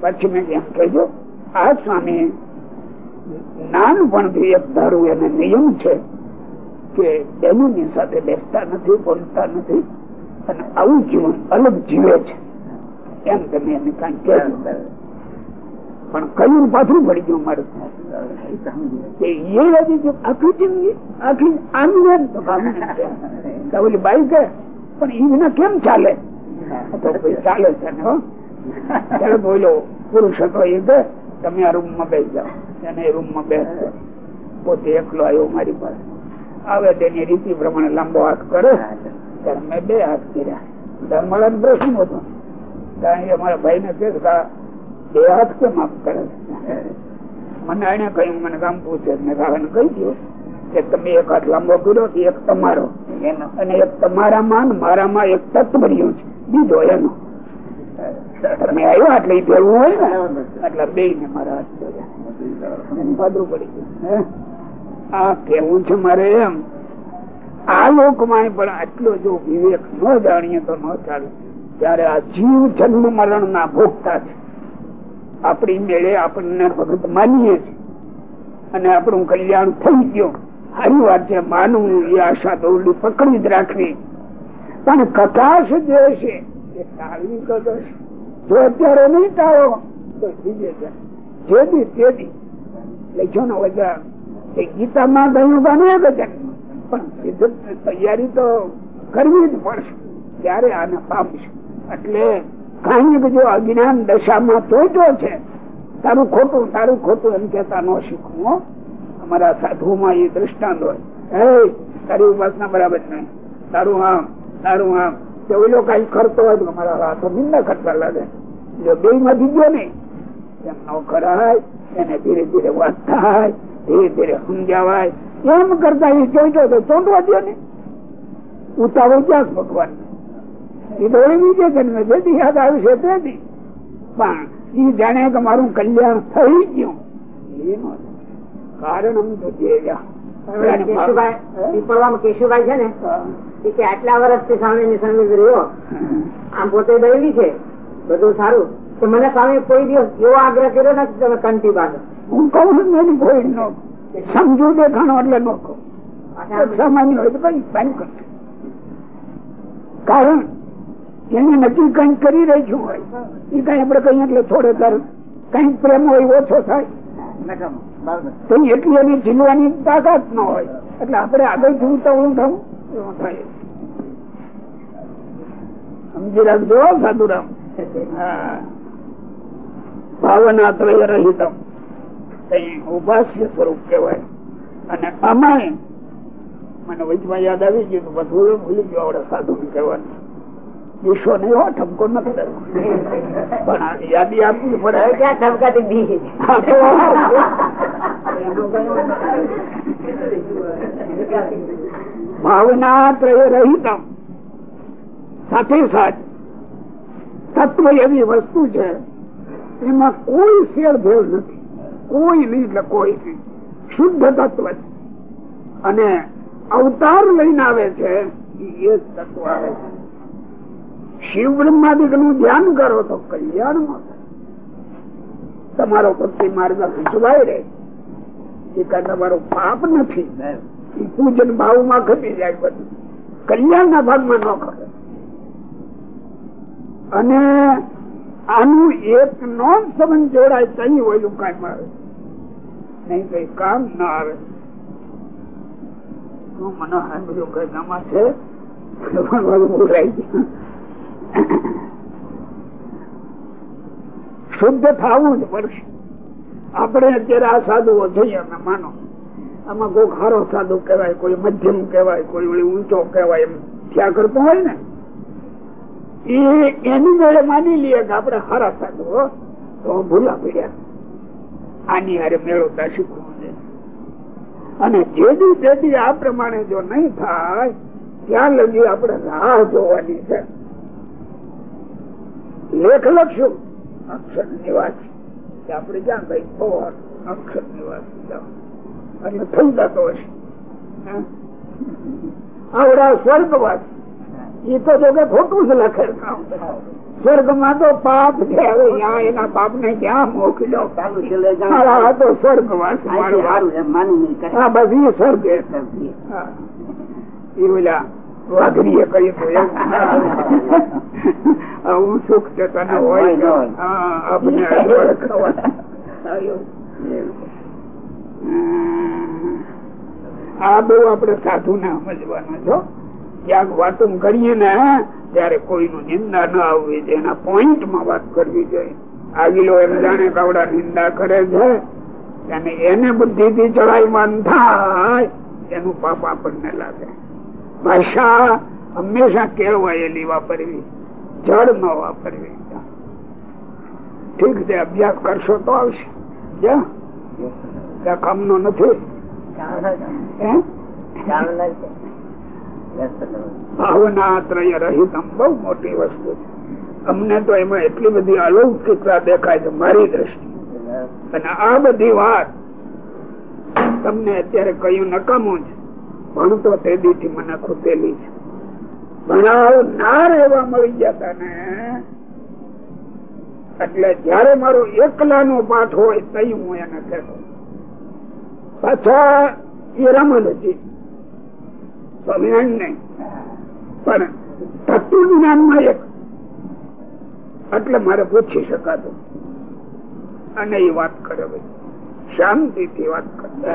[SPEAKER 2] પછી મેં એમ કહેજો આ સ્વામી નાનપણથી એક ધારું એને નિયમ છે કે બહેનોની સાથે બેસતા નથી, બોલતા નથી અને આવું જીવન અલગ જીવે છે. એમ તમે એને કઈ કહેવું પણ કયું પાછું પડી ગયું મારું? આખી જિંદગી પણ એ વિના કેમ ચાલે? તો ચાલે છે ને બોલો પુરુષ હતો એ કે તમે આ રૂમમાં બેસી જાઓ. એને રૂમમાં બેસે. પોતે એકલો આવ્યો મારી પાસે. આવે તેની રીતિ પ્રમાણે લાંબો હાથ કરે. ત્યારે મેં બે હાથ કર્યા. મળે પ્રશ્ન હતો. અમારા ભાઈ ને કે બે હાથ કેમ આપ કરે મને એને કહ્યું મને કામ પૂછે મેં કાકાને કહી દો કે તમે એક હાથ લાંબો કર્યો એક તમારો? અને એક તમારામાં મારામાં એક તત્વ રહ્યો છે. બીજો એનો. તમે આવ્યો એટલે ભેળવું હોય ને. એટલે બે ને મારા હાથ પાદરું પડી ગયું. આ કેવું છે મારે એમ? આ લોકમાં પણ આટલો જો વિવેક ન જાણીએ તો ન ચાલે. ત્યારે આ જીવ જન્મ મરણ ના ભોગતા છે. આપણી મેળે આપણને ભગત માનીએ છીએ. અને આપણું કલ્યાણ થઈ ગયું. સારી વાત છે માનવું એ આશા તો પકડી જ રાખવી. પણ કચાશ જે છે? એ જો અત્યારે નહીં ટાળો તો બીજે જે દી તે દી લખ્યો ને વજા ગીતામાં ગયું બને ગજન પણ સિદ્ધ તૈયારી તો કરવી જ પડશે. ત્યારે આને પામશું. એટલે કઈ જો અજ્ઞાન દશામાં ચોટ્યો છે, તારું ખોટું તારું ખોટું એમ કેતા ન શીખવું અમારા સાધુમાં એ દ્રષ્ટાંત હોય. હે તારી ઉપાસના બરાબર નહીં. તારું આમ તારું આમ. ઓલો કઈ કરતો હોય તો અમારા હાથો નિંદા કરતા લાગે. જો બે માંથી ગયો નહીં, એમ ન કરાય, એને ધીરે ધીરે વાત થાય, ધીરે ધીરે સમજાવાય. એમ કરતા એ જોઈતો તો ચોંટવા દો ને. ઉતાવળ ક્યાંક ભગવાન એ તો બીજે જન્મે જેથી યાદ આવશે તેથી પણ એ જાણે કે મારું કલ્યાણ થઈ ગયું. એનું કારણ તો
[SPEAKER 3] કેશુભાઈ છે ને કે આટલા વર્ષથી સ્વામી ની સંગત રહ્યો. આમ પોતે દયેલી છે. બધું સારું. તો મને સ્વામી કોઈ દિવસ એવો આગ્રહ કર્યો નથી તમે કંઠી બાંધો.
[SPEAKER 2] હું કઉ છું કોઈ નો. સમજુ દેખાણો એટલે નો કહું. સામાન્ય હોય તો કઈ બાંધ કર. કારણ એને નક્કી કંઈક કરી રહી છું હોય. એ કઈ આપડે કઈ એટલે થોડે તર. કંઈક પ્રેમ હોય ઓછો થાય. તો એટલી એની ઝીલવાની તાકાત ન હોય. એટલે આપડે આગળ જવું તો હું થવું સમજી રાખજો, સાધુરામ. ભાવના ત્રય રહિતમ ઉપાસ્ય સ્વરૂપ કહેવાય. અને આમાં મને વચમાં યાદ આવી ગયું બધું ભૂલી ગયો આપડે સાધુ કહેવાનું. વિશ્વ નહીં હો ઠપકો નથી પણ યાદી આપવી પડે.
[SPEAKER 3] ક્યાં ઠપકાથી બી?
[SPEAKER 2] ભાવના ત્રય રહિતમ સાથે સાથ તત્વ એવી વસ્તુ છે એમાં કોઈ શેર ભેળ નથી. કોઈ નહીં એટલે કોઈ નહીં. શુદ્ધ તત્વ છે. અને અવતાર લઈને આવે છે એ તત્વ આવે છે. શિવ બ્રહ્માદિકનું ધ્યાન કરો તો કલ્યાણ તમારો પતિ માર્ગ રહે. એ તમારો પાપ નથી. પૂજન ભાવમાં ઘટી જાય બધું. કલ્યાણ ના ભાગમાં ન કરે. અને આનું એક નો સંબંધ જોડાય તહી હોય કામ આવે નહીં કઈ કામ ના આવે. મને સાંભળ્યું કઈ નામાં છે? બોલાય શુદ્ધ થવું જ પડશે. આપણે અત્યારે આ સાધુઓ જોઈએ અમે, માનો. આમાં કોઈ ખારો સાધુ કહેવાય, કોઈ મધ્યમ કહેવાય, કોઈ ઓલી ઊંચો કહેવાય, એમ થયા કરતો હોય ને. એ એની મેળે માની લઈએ કે આપણે હારા સાધુ તો ભૂલા પડ્યા. આની હારે મેળવતા શીખવું છે. અને જેથી તેથી આ પ્રમાણે જો નહીં થાય, ત્યાં લગી આપણે રાહ જોવાની છે. લેખ લખશું અક્ષર નિવાસી. આપણે જ્યાં કઈ પવાર અક્ષર નિવાસી એટલે થઈ જતો હશે. આવડા સ્વર્ગવાસી. એ તો જો કે ખોટું જ લખે. સ્વર્ગમાં તો પાપ છે. હવે ત્યાં એના પાપ ને ક્યાં મોકલ્યો તો સ્વર્ગવાસ હા બસ એ સ્વર્ગ એ. ઓલા વાઘરીએ કહ્યું હું સુખ તો તને હોય આપણે આ બહુ આપડે સાધુ ને સમજવાના છો. ક્યાંક વાતો કરીએ ને ત્યારે કોઈનું નિંદા ન આવવી જોઈએ. એના પોઈન્ટમાં વાત કરવી જોઈએ. આગીલો એમ જાણે કવડા નિંદા કરે છે અને એને બુદ્ધિ થી ચડાઈમાન થાય એનું પાપ આપણને લાગે. ભાષા હંમેશા કેળવાયેલી વાપરવી જળ ન વાપરવી. ઠીક છે, અભ્યાસ કરશો તો આવશે. કામ નો નથી? ભાવના ત્રય રહિતમ, બહુ મોટી વસ્તુ અમને તો એમાં એટલી બધી અલૌકિકતા દેખાય છે, મારી દ્રષ્ટિ અને આ બધી વાત તમને અત્યારે કયું નકામું છે? ભણતો તે દીથી મને ખૂટેલી છે. પણ તત્વ જ્ઞાનમાં એક. એટલે મારે પૂછી શકાતું. અને એ વાત કરે ભાઈ. શાંતિ થી વાત કરે.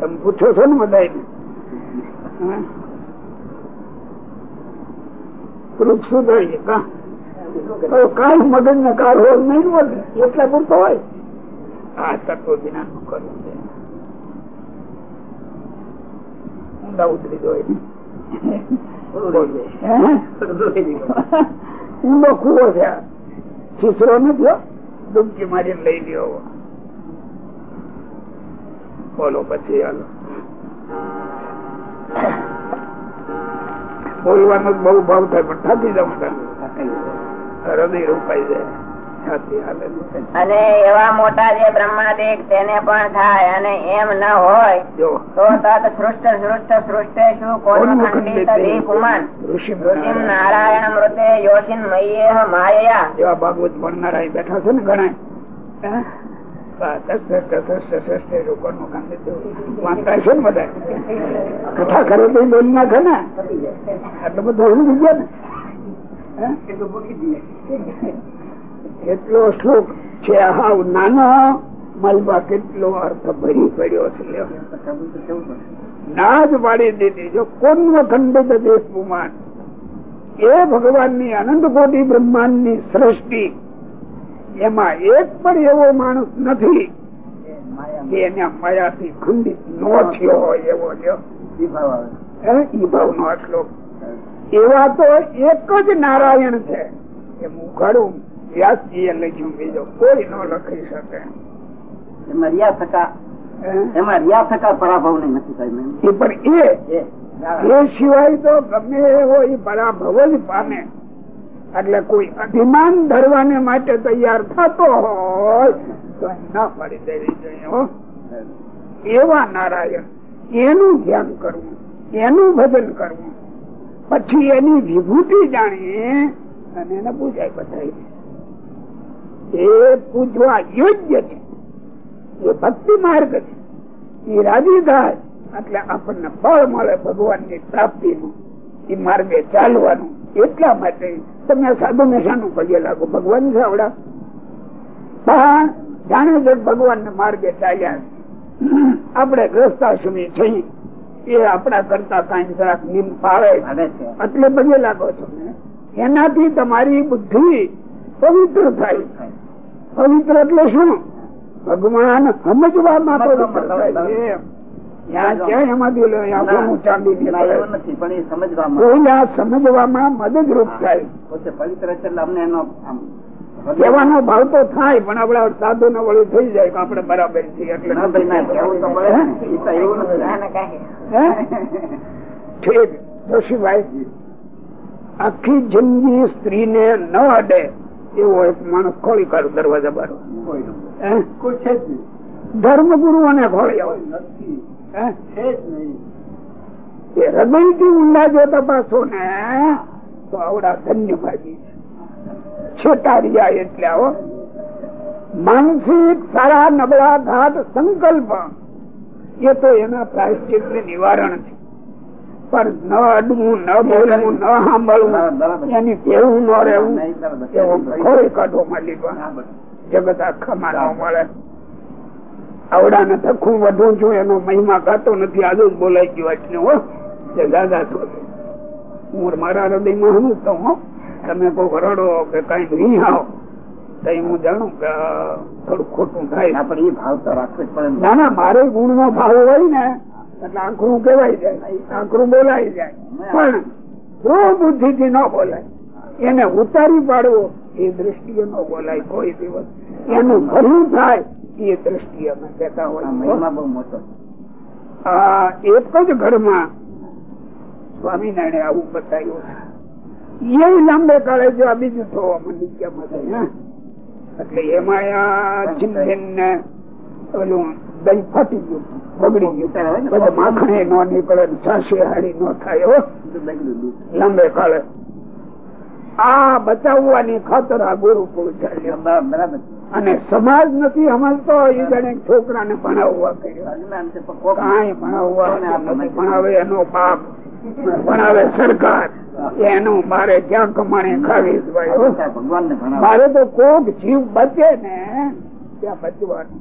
[SPEAKER 2] તમે પૂછો છો ને બધા વૃક્ષ સુધારીએ મગજ ને કાઢવો નહીં બોલે, એટલા પૂરતો હોય. આ તત્વ વિના નું કરવું છે? ઊંડા ઉતરી જોઈએ ઊંડો કુવો છે આ. છીછરો નથી ડૂબકી મારીને લઈ લ્યો. બોલો પછી હાલો. બોલવાનો બહુ ભાવ થાય પણ થાકી જવું હૃદય રૂપાઈ જાય.
[SPEAKER 3] અને એવા મોટા જે બ્રહ્માદિક તેને પણ થાય અને એમ ન હોય
[SPEAKER 2] જો.
[SPEAKER 3] તો તત સૃષ્ટ સૃષ્ટ સૃષ્ટે શું? કોણ ખંડિત દીપુમાન ઋષિમ નારાયણ મૃતે યોષિન મય્યેહ માયા
[SPEAKER 2] જેવા ભાગવત ભણનારા બેઠા છે ને ઘણા. કથા કરે તો બોલી નાખે ને હે? કેટલો શ્લોક છે હાવ નાનો મલબા કેટલો અર્થ ભરી પડ્યો છે. ના જ પાડી દીધી જો કોણ ખંડિત દેશ પુમાન એ ભગવાનની અનંત કોટી બ્રહ્માંડની સૃષ્ટિ એમાં એક પણ એવો માણસ નથી કે એને માયાથી ખંડિત નો થયો હોય એવો ઈ ભાવ નો શ્લોક એવા તો એક જ નારાયણ છે. એમ ઉઘાડું વ્યાસજી એ લખ્યું બીજો કોઈ ન લખી શકે.
[SPEAKER 1] એમાં રિયા થકા એમાં રિયા થકા પરાભવ ને નથી
[SPEAKER 2] પણ એ એ સિવાય તો ગમે એવો એ પરાભવ જ પામે. એટલે કોઈ અભિમાન ધરવાને માટે તૈયાર થતો હોય, તો ના પાડી દેવી જોઈએ એવા નારાયણ, એનું ધ્યાન કરવું, એનું ભજન કરવું. પછી એની વિભૂતિ જાણીએ અને એને પૂજાય બધાય. એ પૂજવા યોગ્ય છે. એ ભક્તિ માર્ગ છે. એ રાજી થાય એટલે આપણને બળ મળે ભગવાનની પ્રાપ્તિ નું એ માર્ગે ચાલવાનું. એટલા માટે તમે સાધુ ને શાનું પગે લાગો? ભગવાન સાવડા પણ જાણે છે ભગવાન ને માર્ગે ચાલ્યા આપણે ગ્રસ્તાશ્રમી થઈ. એ આપણા કરતા કઈ જરાક નિમ પાવે એટલે પગે લાગો છો એનાથી તમારી બુદ્ધિ પવિત્ર થાય. પવિત્ર એટલે શું? ભગવાન સમજવામાં પવિત્ર થાય.
[SPEAKER 1] સમજવામાં
[SPEAKER 2] મદદરૂપ થાય.
[SPEAKER 1] પવિત્ર
[SPEAKER 2] કહેવાનો ભાવ તો થાય પણ આપડા સાધુ ને વળી થઈ જાય આપડે બરાબર છીએ એટલે? ઠીક. જોશીભાઈ આખી જિંદગી સ્ત્રીને ન અડે એવો એક માણસ ખોલી કાઢ દરવાજા બારો. ધર્મગુરુ
[SPEAKER 1] કોઈ છે જ નહીં.
[SPEAKER 2] ધર્મ ગુરુઓને ખોલી આવે
[SPEAKER 1] નથી.
[SPEAKER 2] હે?
[SPEAKER 1] હૃદયથી
[SPEAKER 2] એ ઊંડા જો તપાસો ને તો આવડા ધન્યભાગી છે. છેટારિયા એટલે આવો. માનસિક સારા નબળા ઘાટ સંકલ્પ એ તો એના પ્રાયશ્ચિત નિવારણ છે. પણ ન અડવું ન બોલવું ન સાંભળવું એની ટેવું ન રહેવું એવો ખોરી કાઢો માલિક જગત આખા મારા મળે. આવડા ને તખું વધુ છું એનો મહિમા ગાતો નથી. આજે જ બોલાઈ ગયો એટલે હો કે દાદા છો. હું મારા હૃદયમાં હું તો હો. તમે કોઈ રડો કે કઈ નહીં આવો. તો હું જાણું કે થોડું ખોટું થાય.
[SPEAKER 1] આપણે એ ભાવ તો રાખવો પડે ના.
[SPEAKER 2] ના મારે ગુણ નો ભાવ હોય ને એટલે કેવાય જાય આંકડું બોલાઈ જાય પણ બુદ્ધિ થી ન બોલાય એને ઉતારી પાડવો એ દ્રષ્ટિએ ન બોલાય કોઈ દિવસ. એનું ભલું થાય. એ દ્રષ્ટિ અમે કહેતા હોય
[SPEAKER 1] બહુ મોટો
[SPEAKER 2] એક જ ઘરમાં સ્વામિનારાયણ આવું બતાવ્યું એ લાંબે કાળે જો આ બીજું થવા માંડી ગયા એટલે એમાં ચિંતન ઓલું દહીં ફાટી ગયું બગડી ગયું. બધા માખણે નો નીકળે છાસી હાડી નો થાય લાંબે કાળે આ બચાવવાની ખાતર આ ગુરુ ચાલ્યો
[SPEAKER 1] બરાબર.
[SPEAKER 2] અને સમાજ નથી સમજતો એ જાણે છોકરાને ભણાવવા કઈ ભણાવવા ભણાવે? એનો બાપ ભણાવે સરકાર. એનું મારે ક્યાં કમાણી ખાવી જ
[SPEAKER 1] ને
[SPEAKER 2] મારે તો કોક જીવ બચે ને ત્યાં બચવાનું.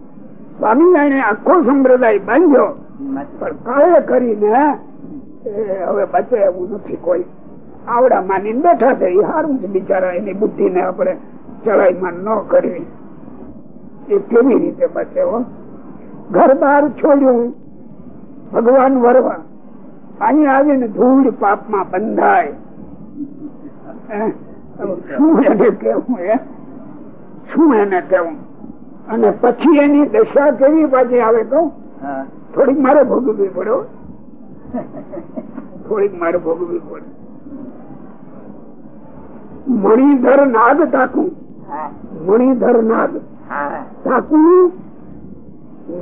[SPEAKER 2] સ્વામિનારાયણ આખો સંપ્રદાય બાંધ્યો. પણ કાળે કરીને એ હવે બચે એવું નથી કોઈ. આવડા માની બેઠા છે એ સારું છે બિચારા એની બુદ્ધિ ને આપણે ચડાઈમાં ન કરવી. એ કેવી રીતે બચે હો. ઘર બહાર છોડ્યું. ભગવાન વરવા. અહીંયા આવીને ધૂળ પાપમાં બંધાય. શું એને કેવું એ શું એને કેવું અને પછી એની દશા કેવી પાછી આવે કહું? થોડીક મારે ભોગવવી પડે થોડીક મારે ભોગવવી પડે. મણિધર નાગ તાકું. મણિધર નાગ. તાકું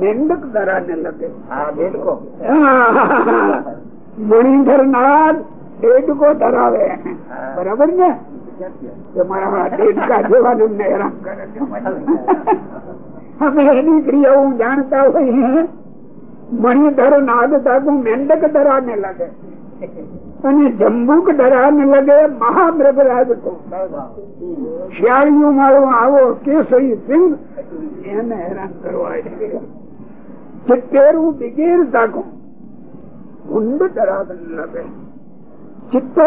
[SPEAKER 2] મેંડક દરા ને લગે. મણિધર નાદ ડેડકો ધરાવે. બરાબર ને? કે મારા ડેડકા જેવાને અમને હેરાન કરે. અમે એની ક્રિયાઓ જાણતા હોઈએ મણિધર નાગ તાકું મેંડક દરા ને લગે. અને જંબુક ડરા ને લગે મહામૃગરાજ કો શિયાળીયું મારો આવો, કેસરી સિંહ. એને હેરાન કરવા. ચિત્તેરું બિગેર તાકો ઊંડ દરાગ લગે. ચિત્તો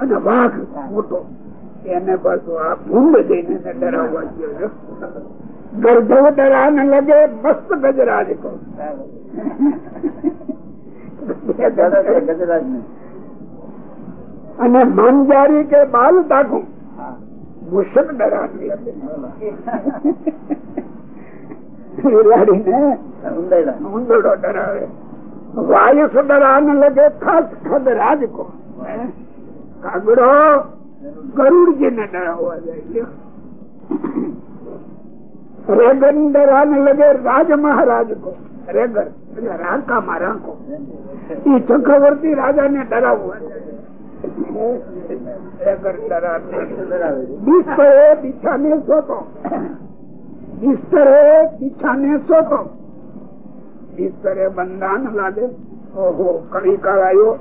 [SPEAKER 2] અને વાઘ મોટો. એને પાછું આ ભૂંડ જઈને ડરાવવા ગયો. ગર્ધવ ડરા ને લગે, મસ્ત ગજરાજ કો અને માંજારી કે બાલ તાકું મુશક ડરાવી ઉંદરડો. ડરાવે. વાયુ ડરા લગે ખાસ ખદ કો કાગડો ગરુડજી ને ડરાવવા જાય. રેગન ડરા ને લગે રાજ મહારાજ કો રેગર એટલે રાકામાં રાખો એ ચક્રવર્તી રાજા ને ડરાવવા જાય. બિસ્તરે બિછાને સોતો બિસ્તરે બિછાને સોતો બિસ્તરે બંધાન લાગે. ઓહો કડી કાળ આવ્યો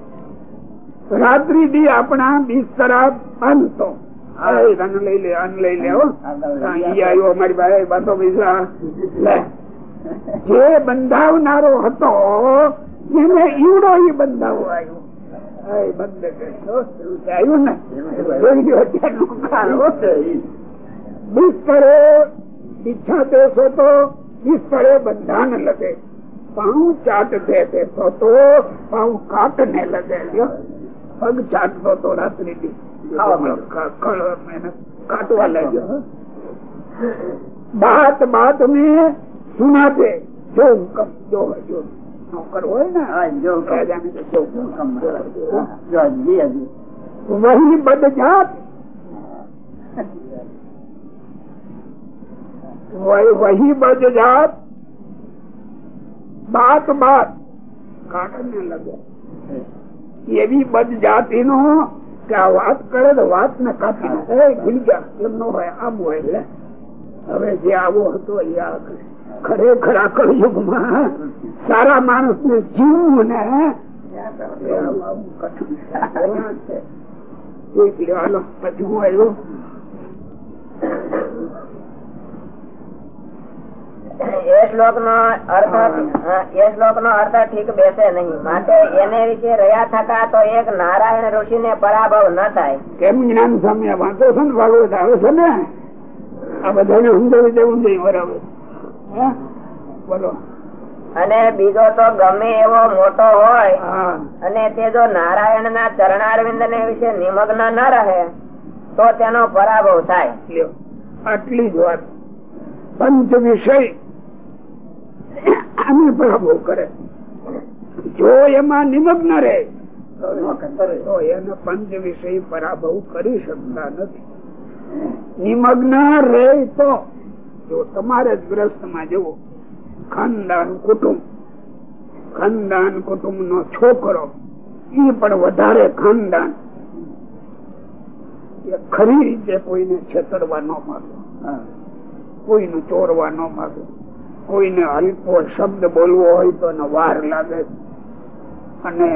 [SPEAKER 2] રાત્રિ દી આપણા બિસ્તરા બાંધતો અન લઈ લે, અન લઈ લે આવ્યો અમારી પાસે બાંધો બીજા. લે. જે બંધાવનારો હતો, એને ઈવડો ઈ બંધાવો આવ્યો. વિસ્તરે ઈચ્છા તે સોતો વિસ્તરે બંધાન લગે. પાઉ ચાટ દે તે સોતો પાઉ કાટ ને લગે પગ ચાટતો તો રાત્રિ કાટવા લાગ્યો. બાત બાત મેં સુના સુનાતે જો હુકમ જો હજુ નોકર વહી બધ જાત. બાત બાત. ને લગે. એવી બધ જાતિ નો કે આ વાત કરે તો વાત ને કાપી ભૂલી ગયા. એમ હોય આમ હોય એટલે. હવે જે આવો હતો એ આ કરે ખરેખર આ કળયુગમાં સારા માણસ ને? જીવવું ને
[SPEAKER 3] ઠીક બેસે નહીં. માટે એને વિશે રહ્યા થતા તો એક નારાયણ ઋષિ ને પરાભવ ન થાય.
[SPEAKER 2] કેમ જ્ઞાન સામે વાંચો છે ને? ભાગવત આવે છે ને? આ બધાને સમજાવી દેવું જોઈએ બરાબર? બોલો.
[SPEAKER 3] અને બીજો તો ગમે એવો મોટો હોય અને તે જો નારાયણ ના ચરણારવિંદ ને વિશે નિમગ્ન ન રહે તો તેનો પરાભવ થાય.
[SPEAKER 2] આટલી જ વાત. પંચ વિષય આને પરાભવ કરે. જો એમાં નિમગ્ન રહે તો એને પંચ વિષય પરાભવ કરી શકતા નથી. નિમગ્ન રહે તો જો તમારે જ ગ્રસ્તમાં જવો. ખાનદાન કુટુંબ. ખાનદાન કુટુંબ નો છોકરો. એ પણ વધારે ખાનદાન. એ ખરી રીતે કોઈને છેતરવા ન માગે. કોઈને ચોરવા ન માગે. કોઈને અલ્પો શબ્દ બોલવો હોય તો વાર લાગે. અને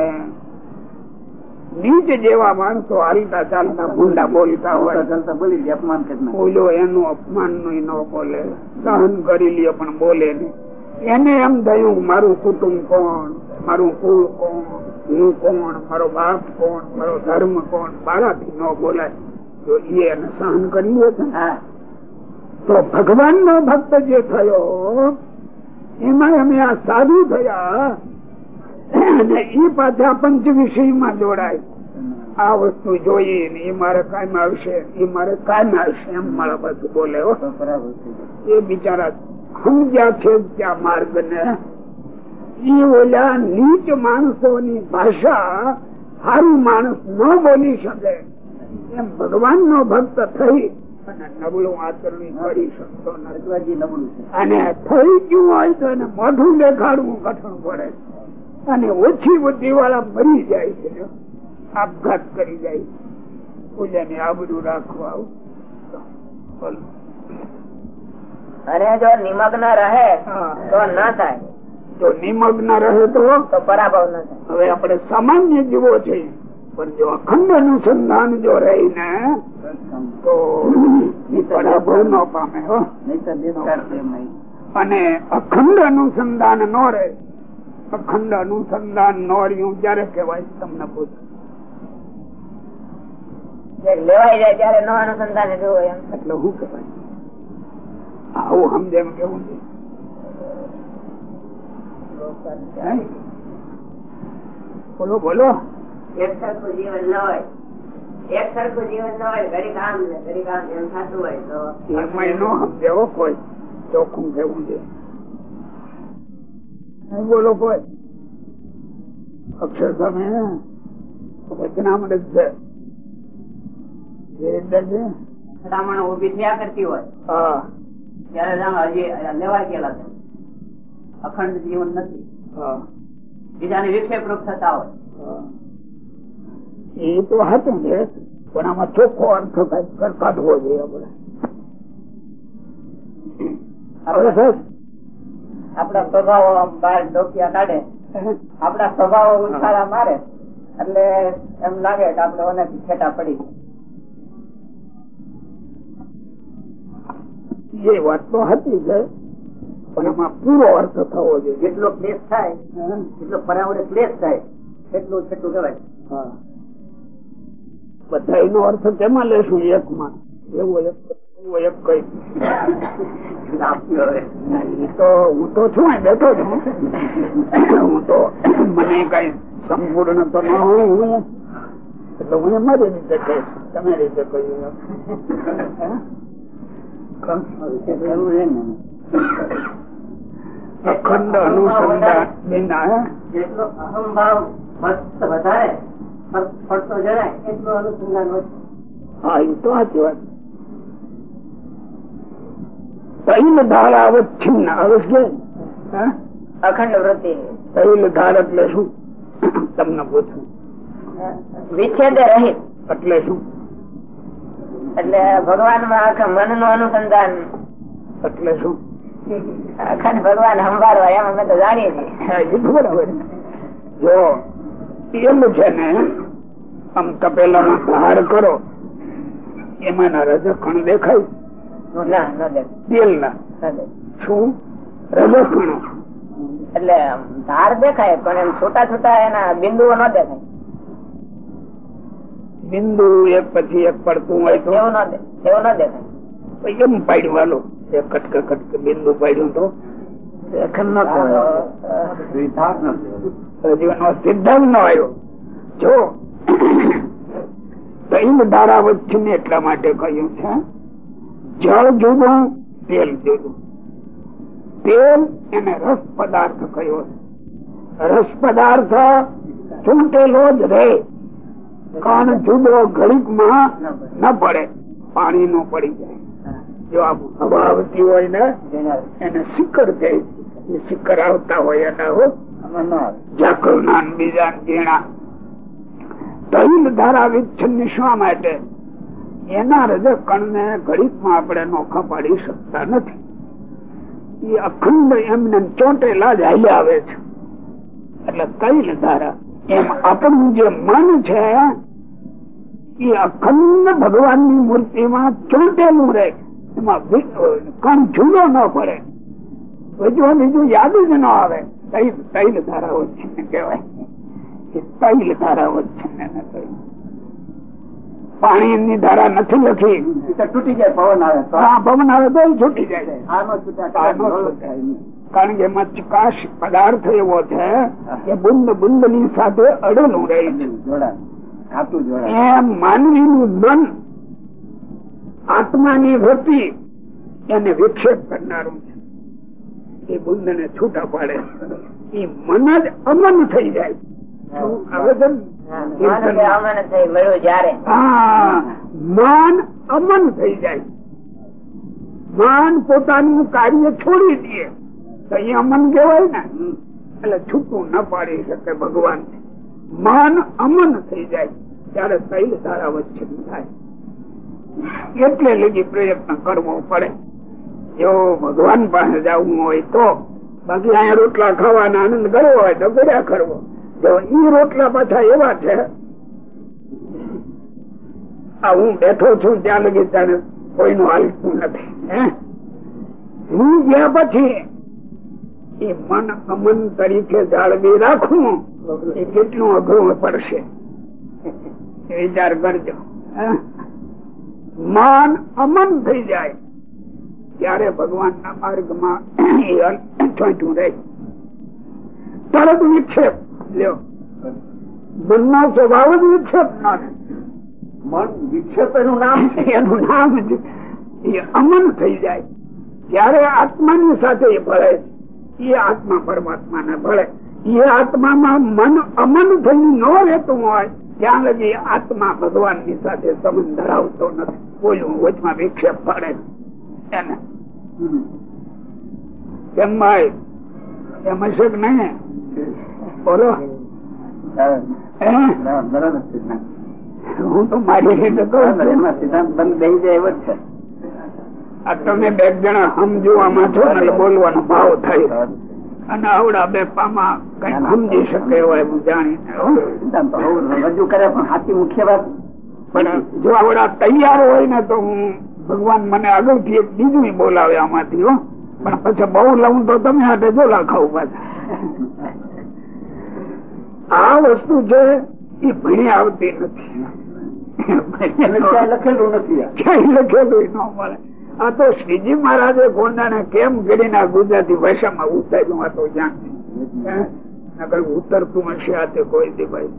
[SPEAKER 2] નીચ જેવા માણસો હાલતા ચાલતા ભૂંડા બોલતા હોય.
[SPEAKER 1] ચાલતા બોલી અપમાન
[SPEAKER 2] બોલો એનું અપમાનનું ન બોલે. સહન કરી લે પણ બોલે નહીં. એને એમ થયું મારું કુટુંબ કોણ? મારું કુળ કોણ? હું કોણ? મારો બાપ કોણ? મારો ધર્મ કોણ? બાળાથી ન બોલાય. તો એ એને સહન કરી લે છે. તો ભગવાન નો ભક્ત જે થયો એમાં અમે આ સાધુ થયા અને એ પાછા પંચ વિષયમાં જોડાય. આ વસ્તુ જોઈએ ને એ મારે કાયમ આવશે એ મારે કાયમ આવશે એમ મારા બધું બોલે. એ બિચારા સમજ્યા છે ત્યાં માર્ગ ને એ ઓલા નીચ માણસોની ભાષા સારું માણસ ન બોલી શકે. એમ ભગવાન નો ભક્ત થઈ અને નબળું આચરણ કરી શકતો નથી.
[SPEAKER 1] નબળું
[SPEAKER 2] અને થઈ ગયું હોય તો એને મોઢું દેખાડવું કઠણ પડે. અને ઓછી બુદ્ધિ વાળા મરી જાય છે. આપઘાત કરી જાય પૂજાની આબરૂ રાખવા
[SPEAKER 3] અને જો નિમગ્ન રહે તો ન થાય.
[SPEAKER 2] જો નિમગ્ન રહે તો?
[SPEAKER 3] તો પરાભવ ન થાય.
[SPEAKER 2] હવે આપણે સામાન્ય જીવો છે. પણ જો અખંડ અનુસંધાન જો રહીને તો ઈ પરાભવ ન પામે અને અખંડ અનુસંધાન ન રહે અખંડ અનુસંધાન નોર્યું ક્યારે કહેવાય તમને પૂછ.
[SPEAKER 3] લેવાય જાય ત્યારે ન અનુસંધાન જોવું
[SPEAKER 2] એટલે શું કહેવાય? આવું સમજે એમ કેવું છે? બોલો બોલો.
[SPEAKER 3] એક સરખું જીવન ન હોય. એક સરખું જીવન ન હોય ઘડી કામ ઘડી કામ એમ થતું હોય તો.
[SPEAKER 2] એમાં કોઈ. ચોખ્ખું કેવું છે? બોલો કોઈ? અક્ષર જ છે. જે રીતે છે.
[SPEAKER 3] ભલામણો ઊભી થયા કરતી હોય.
[SPEAKER 2] હા.
[SPEAKER 3] ત્યારે જાણો હજી લેવાય ગયેલા છે. અખંડ જીવન નથી.
[SPEAKER 2] હા.
[SPEAKER 3] બીજાને વિક્ષેપ રૂપ થતા હોય.
[SPEAKER 2] એ તો હતું ને પણ આમાં ચોખ્ખો અર્થ કાઢવો જોઈએ આપણે. હવે સાહેબ
[SPEAKER 3] આપણા સ્વભાવો બહાર ડોકિયા કાઢે. આપણા સ્વભાવો ઉછાળા મારે. એટલે એમ લાગે કે આપડે ઓને છેટા પડી
[SPEAKER 2] એ વાત તો હતી છે પણ એમાં પૂરો અર્થ થવો જોઈએ.
[SPEAKER 1] જેટલો ક્લેશ થાય. એટલો પરાવડે ક્લેશ થાય એટલું છેટલું કહેવાય.
[SPEAKER 2] બધા એનો અર્થ કેમાં લેશું? એક માં એવો એક હું તો છું બેઠો છું. હું તો મને કઈ સંપૂર્ણ તો ન હોય હું એટલે હું મારી રીતે કહીશ. તમે રીતે કહ્યું અખંડ અનુસંધાન વિના?
[SPEAKER 3] જેટલો અહંભાવ વધારે પડતો જણાય એટલું અનુસંધાન
[SPEAKER 2] હા એ તો સાચી વાત. તૈલ ધાર અવચ્છિન્ન અવશ્ય હે?
[SPEAKER 3] અખંડ વૃત્તિ
[SPEAKER 2] તૈલ ધાર એટલે શું? તમને પૂછું।
[SPEAKER 3] વિચ્છેદે રહિત
[SPEAKER 2] એટલે શું?
[SPEAKER 3] એટલે ભગવાનમાં આખા મનનું અનુસંધાન.
[SPEAKER 2] એટલે શું?
[SPEAKER 3] અખંડ ભગવાન સંભાળવા એમ અમે તો જાણીએ છીએ.
[SPEAKER 2] બરાબર. જો તેલ છે ને આમ તપેલામાં ધાર કરો એમાં ના રજકણ દેખાય.
[SPEAKER 3] ના
[SPEAKER 2] તેલ ના. શું? રજકણો
[SPEAKER 3] એટલે ધાર દેખાય પણ એમ છોટા છોટા એના બિંદુઓ ન દેખાય.
[SPEAKER 2] બિંદુ એક પછી એક પડતું હોય તો?
[SPEAKER 3] એવું ન એવું ન દેખાય.
[SPEAKER 2] પછી એમ પાડ્યું હાલો એક કટકે કટકે બિંદુ પાડ્યું તો?
[SPEAKER 1] લેખન ન કહેવાય ન
[SPEAKER 2] સિદ્ધાંત નો આવ્યો. જો ધારા વચ્ચે એટલા માટે કહ્યું છે જળ જુદું, તેલ જુદું. તેલ એને રસ પદાર્થ કયો રસ પદાર્થ ચૂંટેલો જ રહે. કણ જુદો ઘડીકમાં ન પડે, પાણી નો પડી જાય. જો આ આવતી હોય ને, એને સિક્કર કહે એ સિકર આવતા હોય એના હોય બીજા ઝીણા. તૈલ ધારા વિચ્છિન્ન શા માટે? એના રજક કણ ને ઘડીકમાં આપણે નોખા પાડી શકતા નથી. એ અખંડ એમને ચોંટેલા જ હાલ્યા આવે છે. એટલે કઈ ધારા, એમ આપણું જે મન છે એ અખંડ ભગવાનની મૂર્તિમાં ચોંટેલું રહે. એમાં કણ જુદો ન પડે. બીજું બીજું યાદ જ ન આવે. તૈલ તૈલ ધારાઓ ને કહેવાય. તૈલ વચ્ચે છે પાણી ની ધારા નથી લખી.
[SPEAKER 1] તૂટી જાય પવન આવે
[SPEAKER 2] હા પવન આવે તો છૂટી જાય. કારણ કે એમાં ચકાશ પદાર્થ એવો છે કે બુંદ બુંદની સાથે અડેલું રહે
[SPEAKER 1] જોડાણ.
[SPEAKER 2] એમ માનવીનું મન આત્માની વૃત્તિ એને વિક્ષેપ કરનારું છે. એ બુંદ ને છૂટા પાડે. એ મન જ અમન થઈ જાય. શું માન અમન થઈ જાય. માન પોતાનું કાર્ય છોડી દે. તો એ અમન કહેવાય ને. એટલે છૂટું ન પાડી શકે ભગવાન. માન અમન થઈ જાય ત્યારે તૈલ ધારા વચ્ચે થાય. એટલે લગી પ્રયત્ન કરવો પડે. જો ભગવાન પાસે જવું હોય તો બાકી અહીંયા રોટલા ખાવાના આનંદ કરવો હોય તો કર્યા કરવો. જો ઈ રોટલા પાછા એવા છે. આ હું બેઠો છું ત્યાં લગી ત્યારે કોઈનું હાલતું નથી, હું? ગયા પછી એ મન અમન તરીકે જાળવી રાખવું એ કેટલું અઘરું પડશે. વિચાર કરજો? મન અમન થઈ જાય ત્યારે ભગવાન ના માર્ગમાં ચોંટ્યું રહે. તરત વિક્ષેપ લ્યો. મનનો સ્વભાવ જ વિક્ષેપ ના
[SPEAKER 1] મન વિક્ષેપ એનું નામ છે,
[SPEAKER 2] એનું નામ જ એ અમન થઈ જાય. ત્યારે આત્માની સાથે ભળે એ આત્મા પરમાત્મા ને ભળે. એ આત્મામાં મન અમન થઈ ન રહેતું હોય, ત્યાં લગી આત્મા ભગવાનની સાથે સંબંધ ધરાવતો નથી. કોઈ વચમાં વિક્ષેપ પડે એને. કેમ ભાઈ? એમ હશે કે નહીં? બોલો. હે? તો મારી રીતે કહું
[SPEAKER 1] બરાબર,
[SPEAKER 2] છું.
[SPEAKER 1] એમાં સિદ્ધાંત બંધ બેસી જાય એવો જ છે.
[SPEAKER 2] તમે બે જણા સમજવામાં છો એટલે બોલવાનો ભાવ થાય. અને આવડા બે પામાં કઈ સમજી શકે એવા એવું જાણીને હો.
[SPEAKER 1] સિદ્ધાંત તો હવે રજૂ કરે પણ સાચી મુખ્ય વાત.
[SPEAKER 2] પણ જો આવડા તૈયાર હોય ને તો હું ભગવાન મને આગળથી એક બીજું બોલાવે આમાંથી હો. પણ પછી બહુ લઉં તો તમે હાથે જો ખાવ પાછા. આ વસ્તુ છે એ ભણી આવતી નથી.
[SPEAKER 1] લખેલું નથી
[SPEAKER 2] ક્યાંય લખેલું ન મળે. આ તો શ્રીજી મહારાજે કોંડાને કેમ કરીને આ ગુજરાતી ભાષામાં ઉતાર્યું આ તો જ્યાં ઉતરતું હશે આ તે કોઈ દી ભાઈ.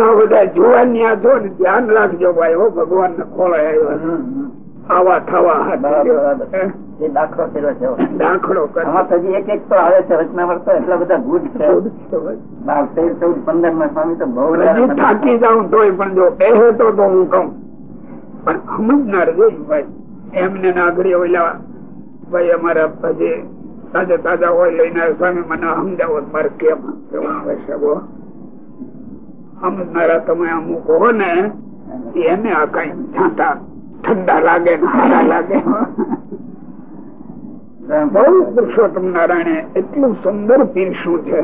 [SPEAKER 2] આ બધા જોવાની જો ને ધ્યાન રાખજો ભાઈ હો ભગવાન ને ખોળાય આવ્યા. આવા થવા
[SPEAKER 1] દાખલો કર્યો છે.
[SPEAKER 2] દાખલો
[SPEAKER 1] હજી એક એક તો આવે છે રચના વર્તો એટલા બધા ગુડ છે. બાર તેર ચૌદ પંદરમાં સ્વામી તો બહુ
[SPEAKER 2] થાકી જાઉં તોય પણ જો બેસે તો તો હું કઉ પણ સમજનાર જોઈ ભાઈ એમને નાગરી ઓલા ભાઈ અમારા પછી તાજા તાજા હોય લઈને સ્વામી મને સમજાવો મારે કેમ કેવું હશે બો સમજનારા તમે અમુક હો ને એને આ કઈ છાંટા. ઠંડા લાગે સારા લાગે. બહુ પુરુષોત્તમ નારાયણ એટલું સુંદર પીરસું છે?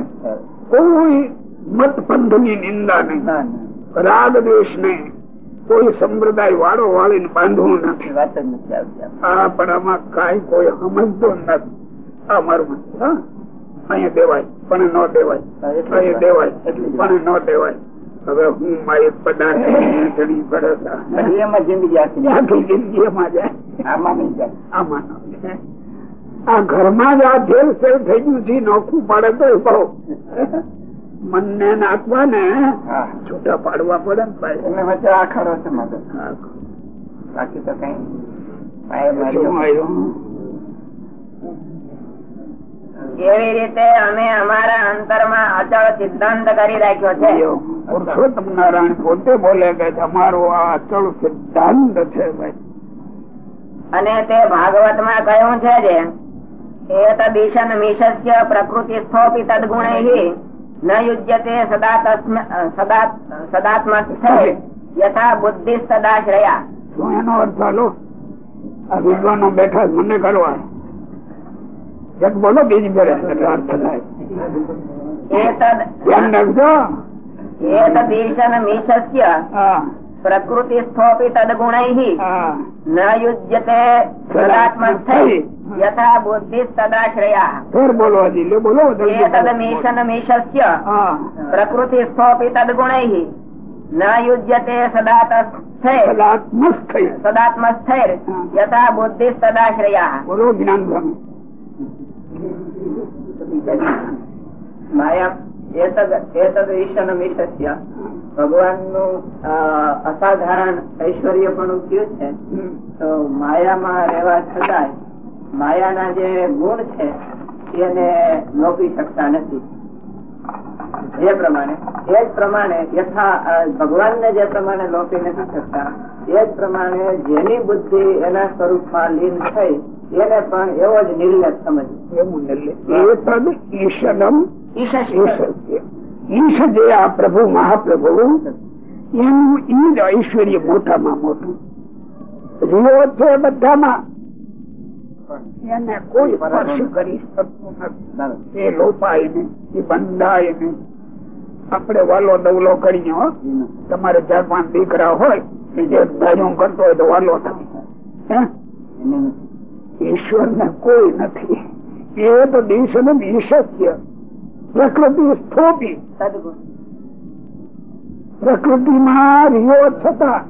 [SPEAKER 2] કોઈ મત પંથની નિંદા નહીં રાગ દ્વેષ નહીં. કોઈ સંપ્રદાય વાળો વાળીને બાંધવું નથી. આ પણ આમાં કઈ કોઈ સમજતો નથી. આ મારું? અહીંયા દેવાય પણ ન દેવાય. અહીંયા દેવાય પણ ન દેવાય. હવે હું મારી પદાર્થ
[SPEAKER 1] એમાં જિંદગી આખી
[SPEAKER 2] આખી જિંદગી એમાં જાય.
[SPEAKER 1] આમાં નહીં જાય.
[SPEAKER 2] આમાં આ ઘરમાં જ આ ભેળ સેલ થઈ ગયું છે નોખું પાડે તો બહુ. મનને નાખવા ને છૂટા પાડવા પડે ને ભાઈ.
[SPEAKER 1] એટલે વચ્ચે આ ખરો છે મારે. બાકી તો કઈ.
[SPEAKER 3] એવી રીતે અમે અમારા અંતરમાં અચળ સિદ્ધાંત કરી રાખ્યો છે?
[SPEAKER 2] પુરુષોત્તમ નારાયણ પોતે બોલે કે તમારો આ અચળ સિદ્ધાંત છે ભાઈ.
[SPEAKER 3] અને તે ભાગવતમાં કહ્યું છે જે એતદીશન મિશસ્ય પ્રકૃતિ સ્થોપી તદગુણૈ ન યુજ્યતે સદા સદા સદાત્મસ્થે યથા બુદ્ધિ સદાશ્રયા
[SPEAKER 2] શું એનો અર્થ હાલો આ વિદ્વાનો બેઠા મને કરવા. એક બોલો બીજી ફેરે અર્થ થાય.
[SPEAKER 3] એતદ
[SPEAKER 2] ધ્યાન રાખજો.
[SPEAKER 3] એતદીશન મિશસ્ય
[SPEAKER 2] હા
[SPEAKER 3] પ્રકૃતિ સ્થોપી તદગુણૈ
[SPEAKER 2] હા
[SPEAKER 3] ન યુજ્યતે સદાત્મસ્થે યથા બુદ્ધિ સદાશ્રયા
[SPEAKER 2] ફેર બોલો હજી લે બોલો જલ્દી
[SPEAKER 3] એતદ
[SPEAKER 2] બોલો.
[SPEAKER 3] મિશન મિશસ્ય
[SPEAKER 2] હા
[SPEAKER 3] પ્રકૃતિ નું અસાધારણ ઐશ્વર્ય પણ થયું છે. તો માયામાં રહેવા છતાંય માયાના જે ગુણ છે એને લોપી શકતા નથી એ પ્રમાણે એ જ પ્રમાણે યથા ભગવાનને જે પ્રમાણે લોપી નથી શકતા એ જ પ્રમાણે જેની બુદ્ધિ એના સ્વરૂપમાં લીન થઈ એને પણ એવો જ નિર્લેપ સમજ
[SPEAKER 2] એવું ને ઈશનમ
[SPEAKER 3] ઈશ
[SPEAKER 2] જે આ પ્રભુ મહાપ્રભુ. એનું ઈ જ ઐશ્વર્ય મોટામાં મોટું. રિયો છે બધામાં? એને કોઈ સ્પર્શ કરી શકતું નથી. એ લોપાય નહીં એ બંધાય ને આપણે વાલો દવલો કરીએ તમારે ચાર પાંચ દીકરા હોય ધાર્યું કરતો હોય તો વાલો થાય. ઈશ્વર ને કોઈ નથી. એ તો દિવસે ને ઈશસ્ય પ્રકૃતિ સ્થોપી.
[SPEAKER 3] પ્રકૃતિ
[SPEAKER 2] પ્રકૃતિમાં રિયો થતા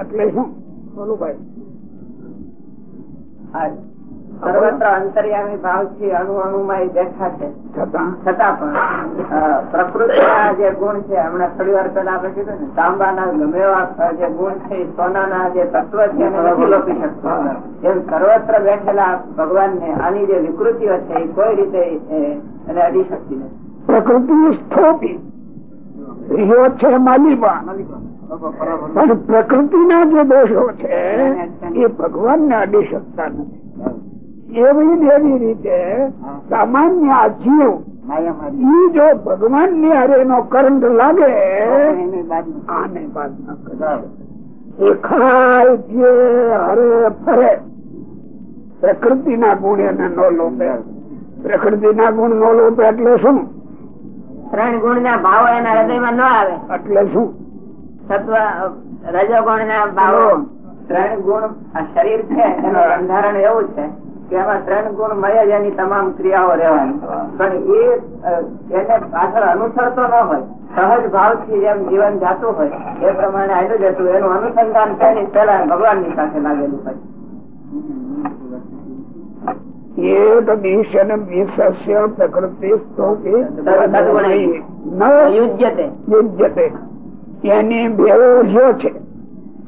[SPEAKER 2] એટલે શું? બોલું ભાઈ.
[SPEAKER 3] સર્વત્ર અંતર્યામી ભાવથી અણુ અણુમાં એ દેખા છે
[SPEAKER 2] છતાં
[SPEAKER 3] પણ પ્રકૃતિના જે ગુણ છે હમણાં થોડી વાર પેલા આપણે કીધું ને તાંબાના ગમે એવા જે ગુણ છે એ સોનાના જે તત્વ છે એને નથી લોપી શકતો. એમ સર્વત્ર બેઠેલા ભગવાનને આની જે વિકૃતિઓ છે એ કોઈ રીતે એને અડી શકતી નથી.
[SPEAKER 2] પ્રકૃતિ સ્થોપી. રહ્યો છે માલિબા. પણ પ્રકૃતિના જે દોષો છે એ ભગવાન ને અડી શકતા નથી. એવી દેવી રીતે સામાન્ય જીવ ઈ જો ભગવાનની હારે એનો કરંટ લાગે આને બાદ ન કરે. ખાય પીએ હરે ફરે. પ્રકૃતિ ના ગુણ એને ન લોપે પ્રકૃતિ ના ગુણ ન લોપે એટલે શું?
[SPEAKER 3] ત્રણ ગુણ ના ભાવો એના હૃદયમાં ન આવે.
[SPEAKER 2] એટલે શું?
[SPEAKER 3] સત્વ રજોગુણ ના ભાવો. ત્રણ ગુણ. આ શરીર છે એનું બંધારણ એવું છે. એમાં ત્રણ ગુણ મળે જ એની તમામ ક્રિયાઓ રહેવાની. પણ એ એને પાછળ અનુસરતો ન હોય સહજ ભાવથી જેમ જીવન જાતું હોય એ પ્રમાણે આવ્યું જતું એનું અનુસંધાન તેની પેલા ભગવાનની સાથે લાગેલું હોય.
[SPEAKER 2] એ તો દિશન વિશસ્ય પ્રકૃતિ સ્તોપી ન
[SPEAKER 3] યુજ્યતે.
[SPEAKER 2] યુજ્યતે. એની બેવો છે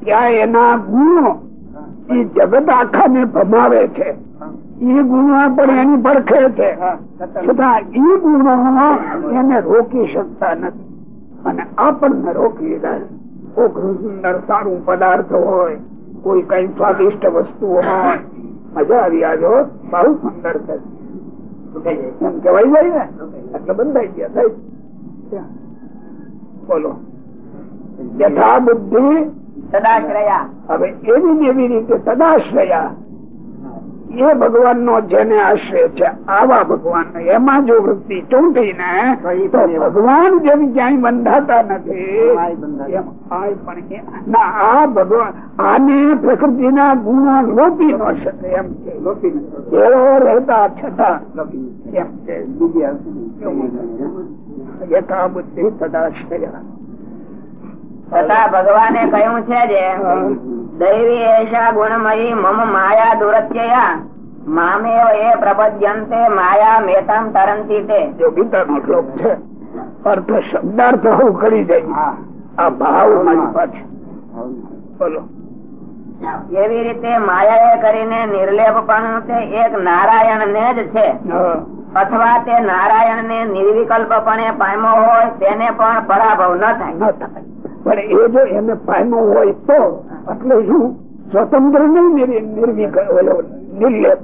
[SPEAKER 2] ત્યાં એના ગુણો એ જગત આખાને ભમાવે છે. એ ગુણો પણ એની પરખે છે. છતાં એ ગુણો એને રોકી શકતા નથી. અને આપણને રોકી કોઈ સુંદર સારું પદાર્થ હોય કોઈ કઈ સ્વાદિષ્ટ વસ્તુ હોય મજા આવી આજો બહુ સુંદર છે. એમ કેવાય જાય ને? એટલે બંધાઈ ગયા થાય બોલો. યથા બુદ્ધિ
[SPEAKER 3] સદાશ્રયા.
[SPEAKER 2] હવે એવી ને એવી રીતે તદાશ્રયા એ ભગવાન નો જેને આશ્રય છે આવા ભગવાન એમાં જો વૃત્તિ ચૂંટી ને તો ભગવાન જેમ ક્યાંય બંધાતા નથી. ના આ ભગવાન આને પ્રકૃતિના ગુણો લોપી ન શકે એમ છે. એવો રહેતા છતાં એમ છે. યથા બુદ્ધિ તદાશ્રયા
[SPEAKER 3] તથા ભગવાને કહ્યું છે જે દૈવી એષા ગુણમયી મમ માયા દુરત્યયા મામેવ એ પ્રપદ્યંતે માયા મેતામ તરંતી તે
[SPEAKER 2] જો ગીતાનો શ્લોક છે અર્થ શબ્દાર્થ હું કરી જાય આ ભાવ મારી પાછળ બોલો
[SPEAKER 3] એવી રીતે માયાએ કરીને નિર્લેપ પણ તે એક નારાયણ ને જ છે અથવા તે નારાયણ ને નિર્વિકલ્પપણે પામ્યો હોય તેને પણ પરાભવ ન
[SPEAKER 2] ન થાય પણ એ જો એને પામ્યો હોય તો એટલે શું સ્વતંત્ર નહીં નિર- નિર્વિક ઓલો નિર્લેપ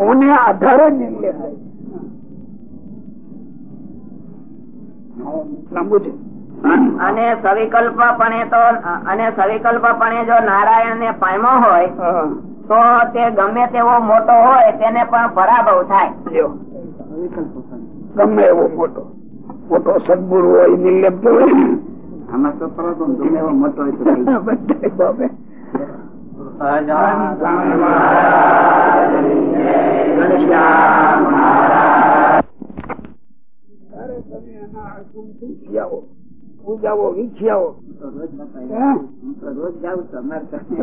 [SPEAKER 2] ઓને આધારે નિર્લેપ લાંબુ છે.
[SPEAKER 3] અને સવિકલ્પપણે તો અને સવિકલ્પપણે જો નારાયણ ને પામ્યો હોય તો તે ગમે તેવો મોટો હોય તેને પણ પરાભવ થાય.
[SPEAKER 2] ગમે એવો મોટો. મોટો સદગુરુ હોય નિર્લેપ હોય.
[SPEAKER 1] આમાં તો પરાતો ગમે એવો મોટો હોય તો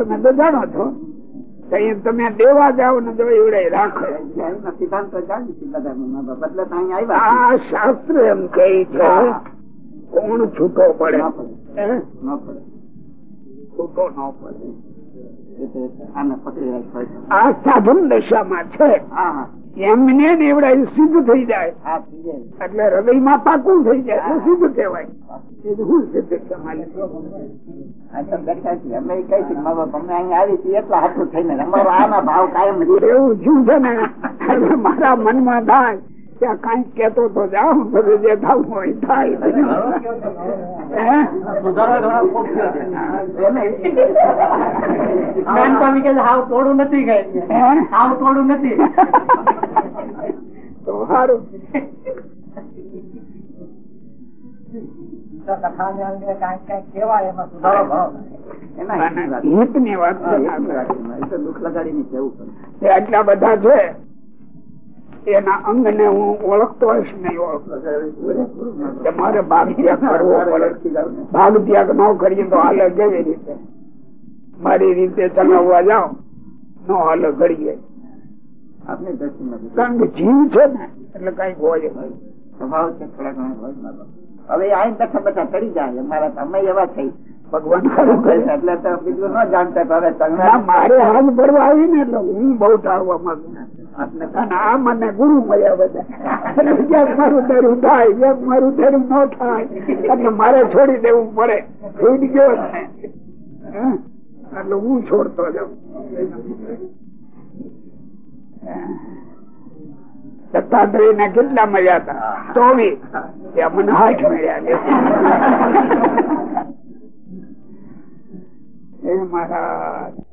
[SPEAKER 2] તમે
[SPEAKER 1] તો
[SPEAKER 2] જાણો છો. તમે દેવા જાઓ ને જો એવડે રાખે.
[SPEAKER 1] સિદ્ધાંત બધા. બદલે
[SPEAKER 2] આ શાસ્ત્ર એમ કહે છે કોણ છૂટો પડે? છૂટો ન પડે.
[SPEAKER 1] છે.
[SPEAKER 2] આ સાધન દશામાં છે. એમને એવડે સિદ્ધ થઈ જાય. એટલે હૃદયમાં પાકું થઈ જાય સિદ્ધ કહેવાય. શું સિદ્ધ છે.
[SPEAKER 1] અમે કઈ છીએ, મા બાપ અમે અહીંયા આવી છીએ એટલા હાથું થઈને. અમારો આના ભાવ કાયમ.
[SPEAKER 2] એવું શું છે ને મારા મનમાં થાય ત્યાં કંઈક કેતો તો જાઉં બધું જે થવું હોય થાય હે?
[SPEAKER 1] એને
[SPEAKER 2] હે? તો સારું
[SPEAKER 1] એના હિતની વાત.
[SPEAKER 2] હિતની વાત છે
[SPEAKER 1] એ તો દુઃખ લગાડીને કહેવું પડે.
[SPEAKER 2] એ આટલા બધા છે એના અંગ ને હું ઓળખતો હશ નહીં ઓળખતો મારે ભાગ ત્યાગ કરવો પડે. ભાગ ત્યાગ ન કરીએ તો હાલે કેવી રીતે? મારી રીતે ચલાવવા જાઓ ન હાલે
[SPEAKER 1] આપની
[SPEAKER 2] કારણ કે જીવ છે ને એટલે કંઈક હોય.
[SPEAKER 1] સ્વભાવ છે થોડા ઘણા. હવે આઈ બેઠા બેઠા કરી જાય. મારા તમે એવા થઈ.
[SPEAKER 2] ભગવાન ખરું
[SPEAKER 1] એટલે બીજું ન જાણતા
[SPEAKER 2] મારે હાથ ભરવા આવી ને એટલે હું બહુ ટાળવા માંગુ અને આ મને ગુરુ મળ્યા બધા ક્યાંક મારું ધરું થાય ક્યાંક મારું ધરું ન થાય એટલે મારે છોડી દેવું પડે. છૂટ ગયો ને. એટલે હું છોડતો જાઉં. દત્તાત્રેય ને કેટલા મળ્યા હતા? ચોવીસ. મને હાથ મળ્યા એ મહારાજ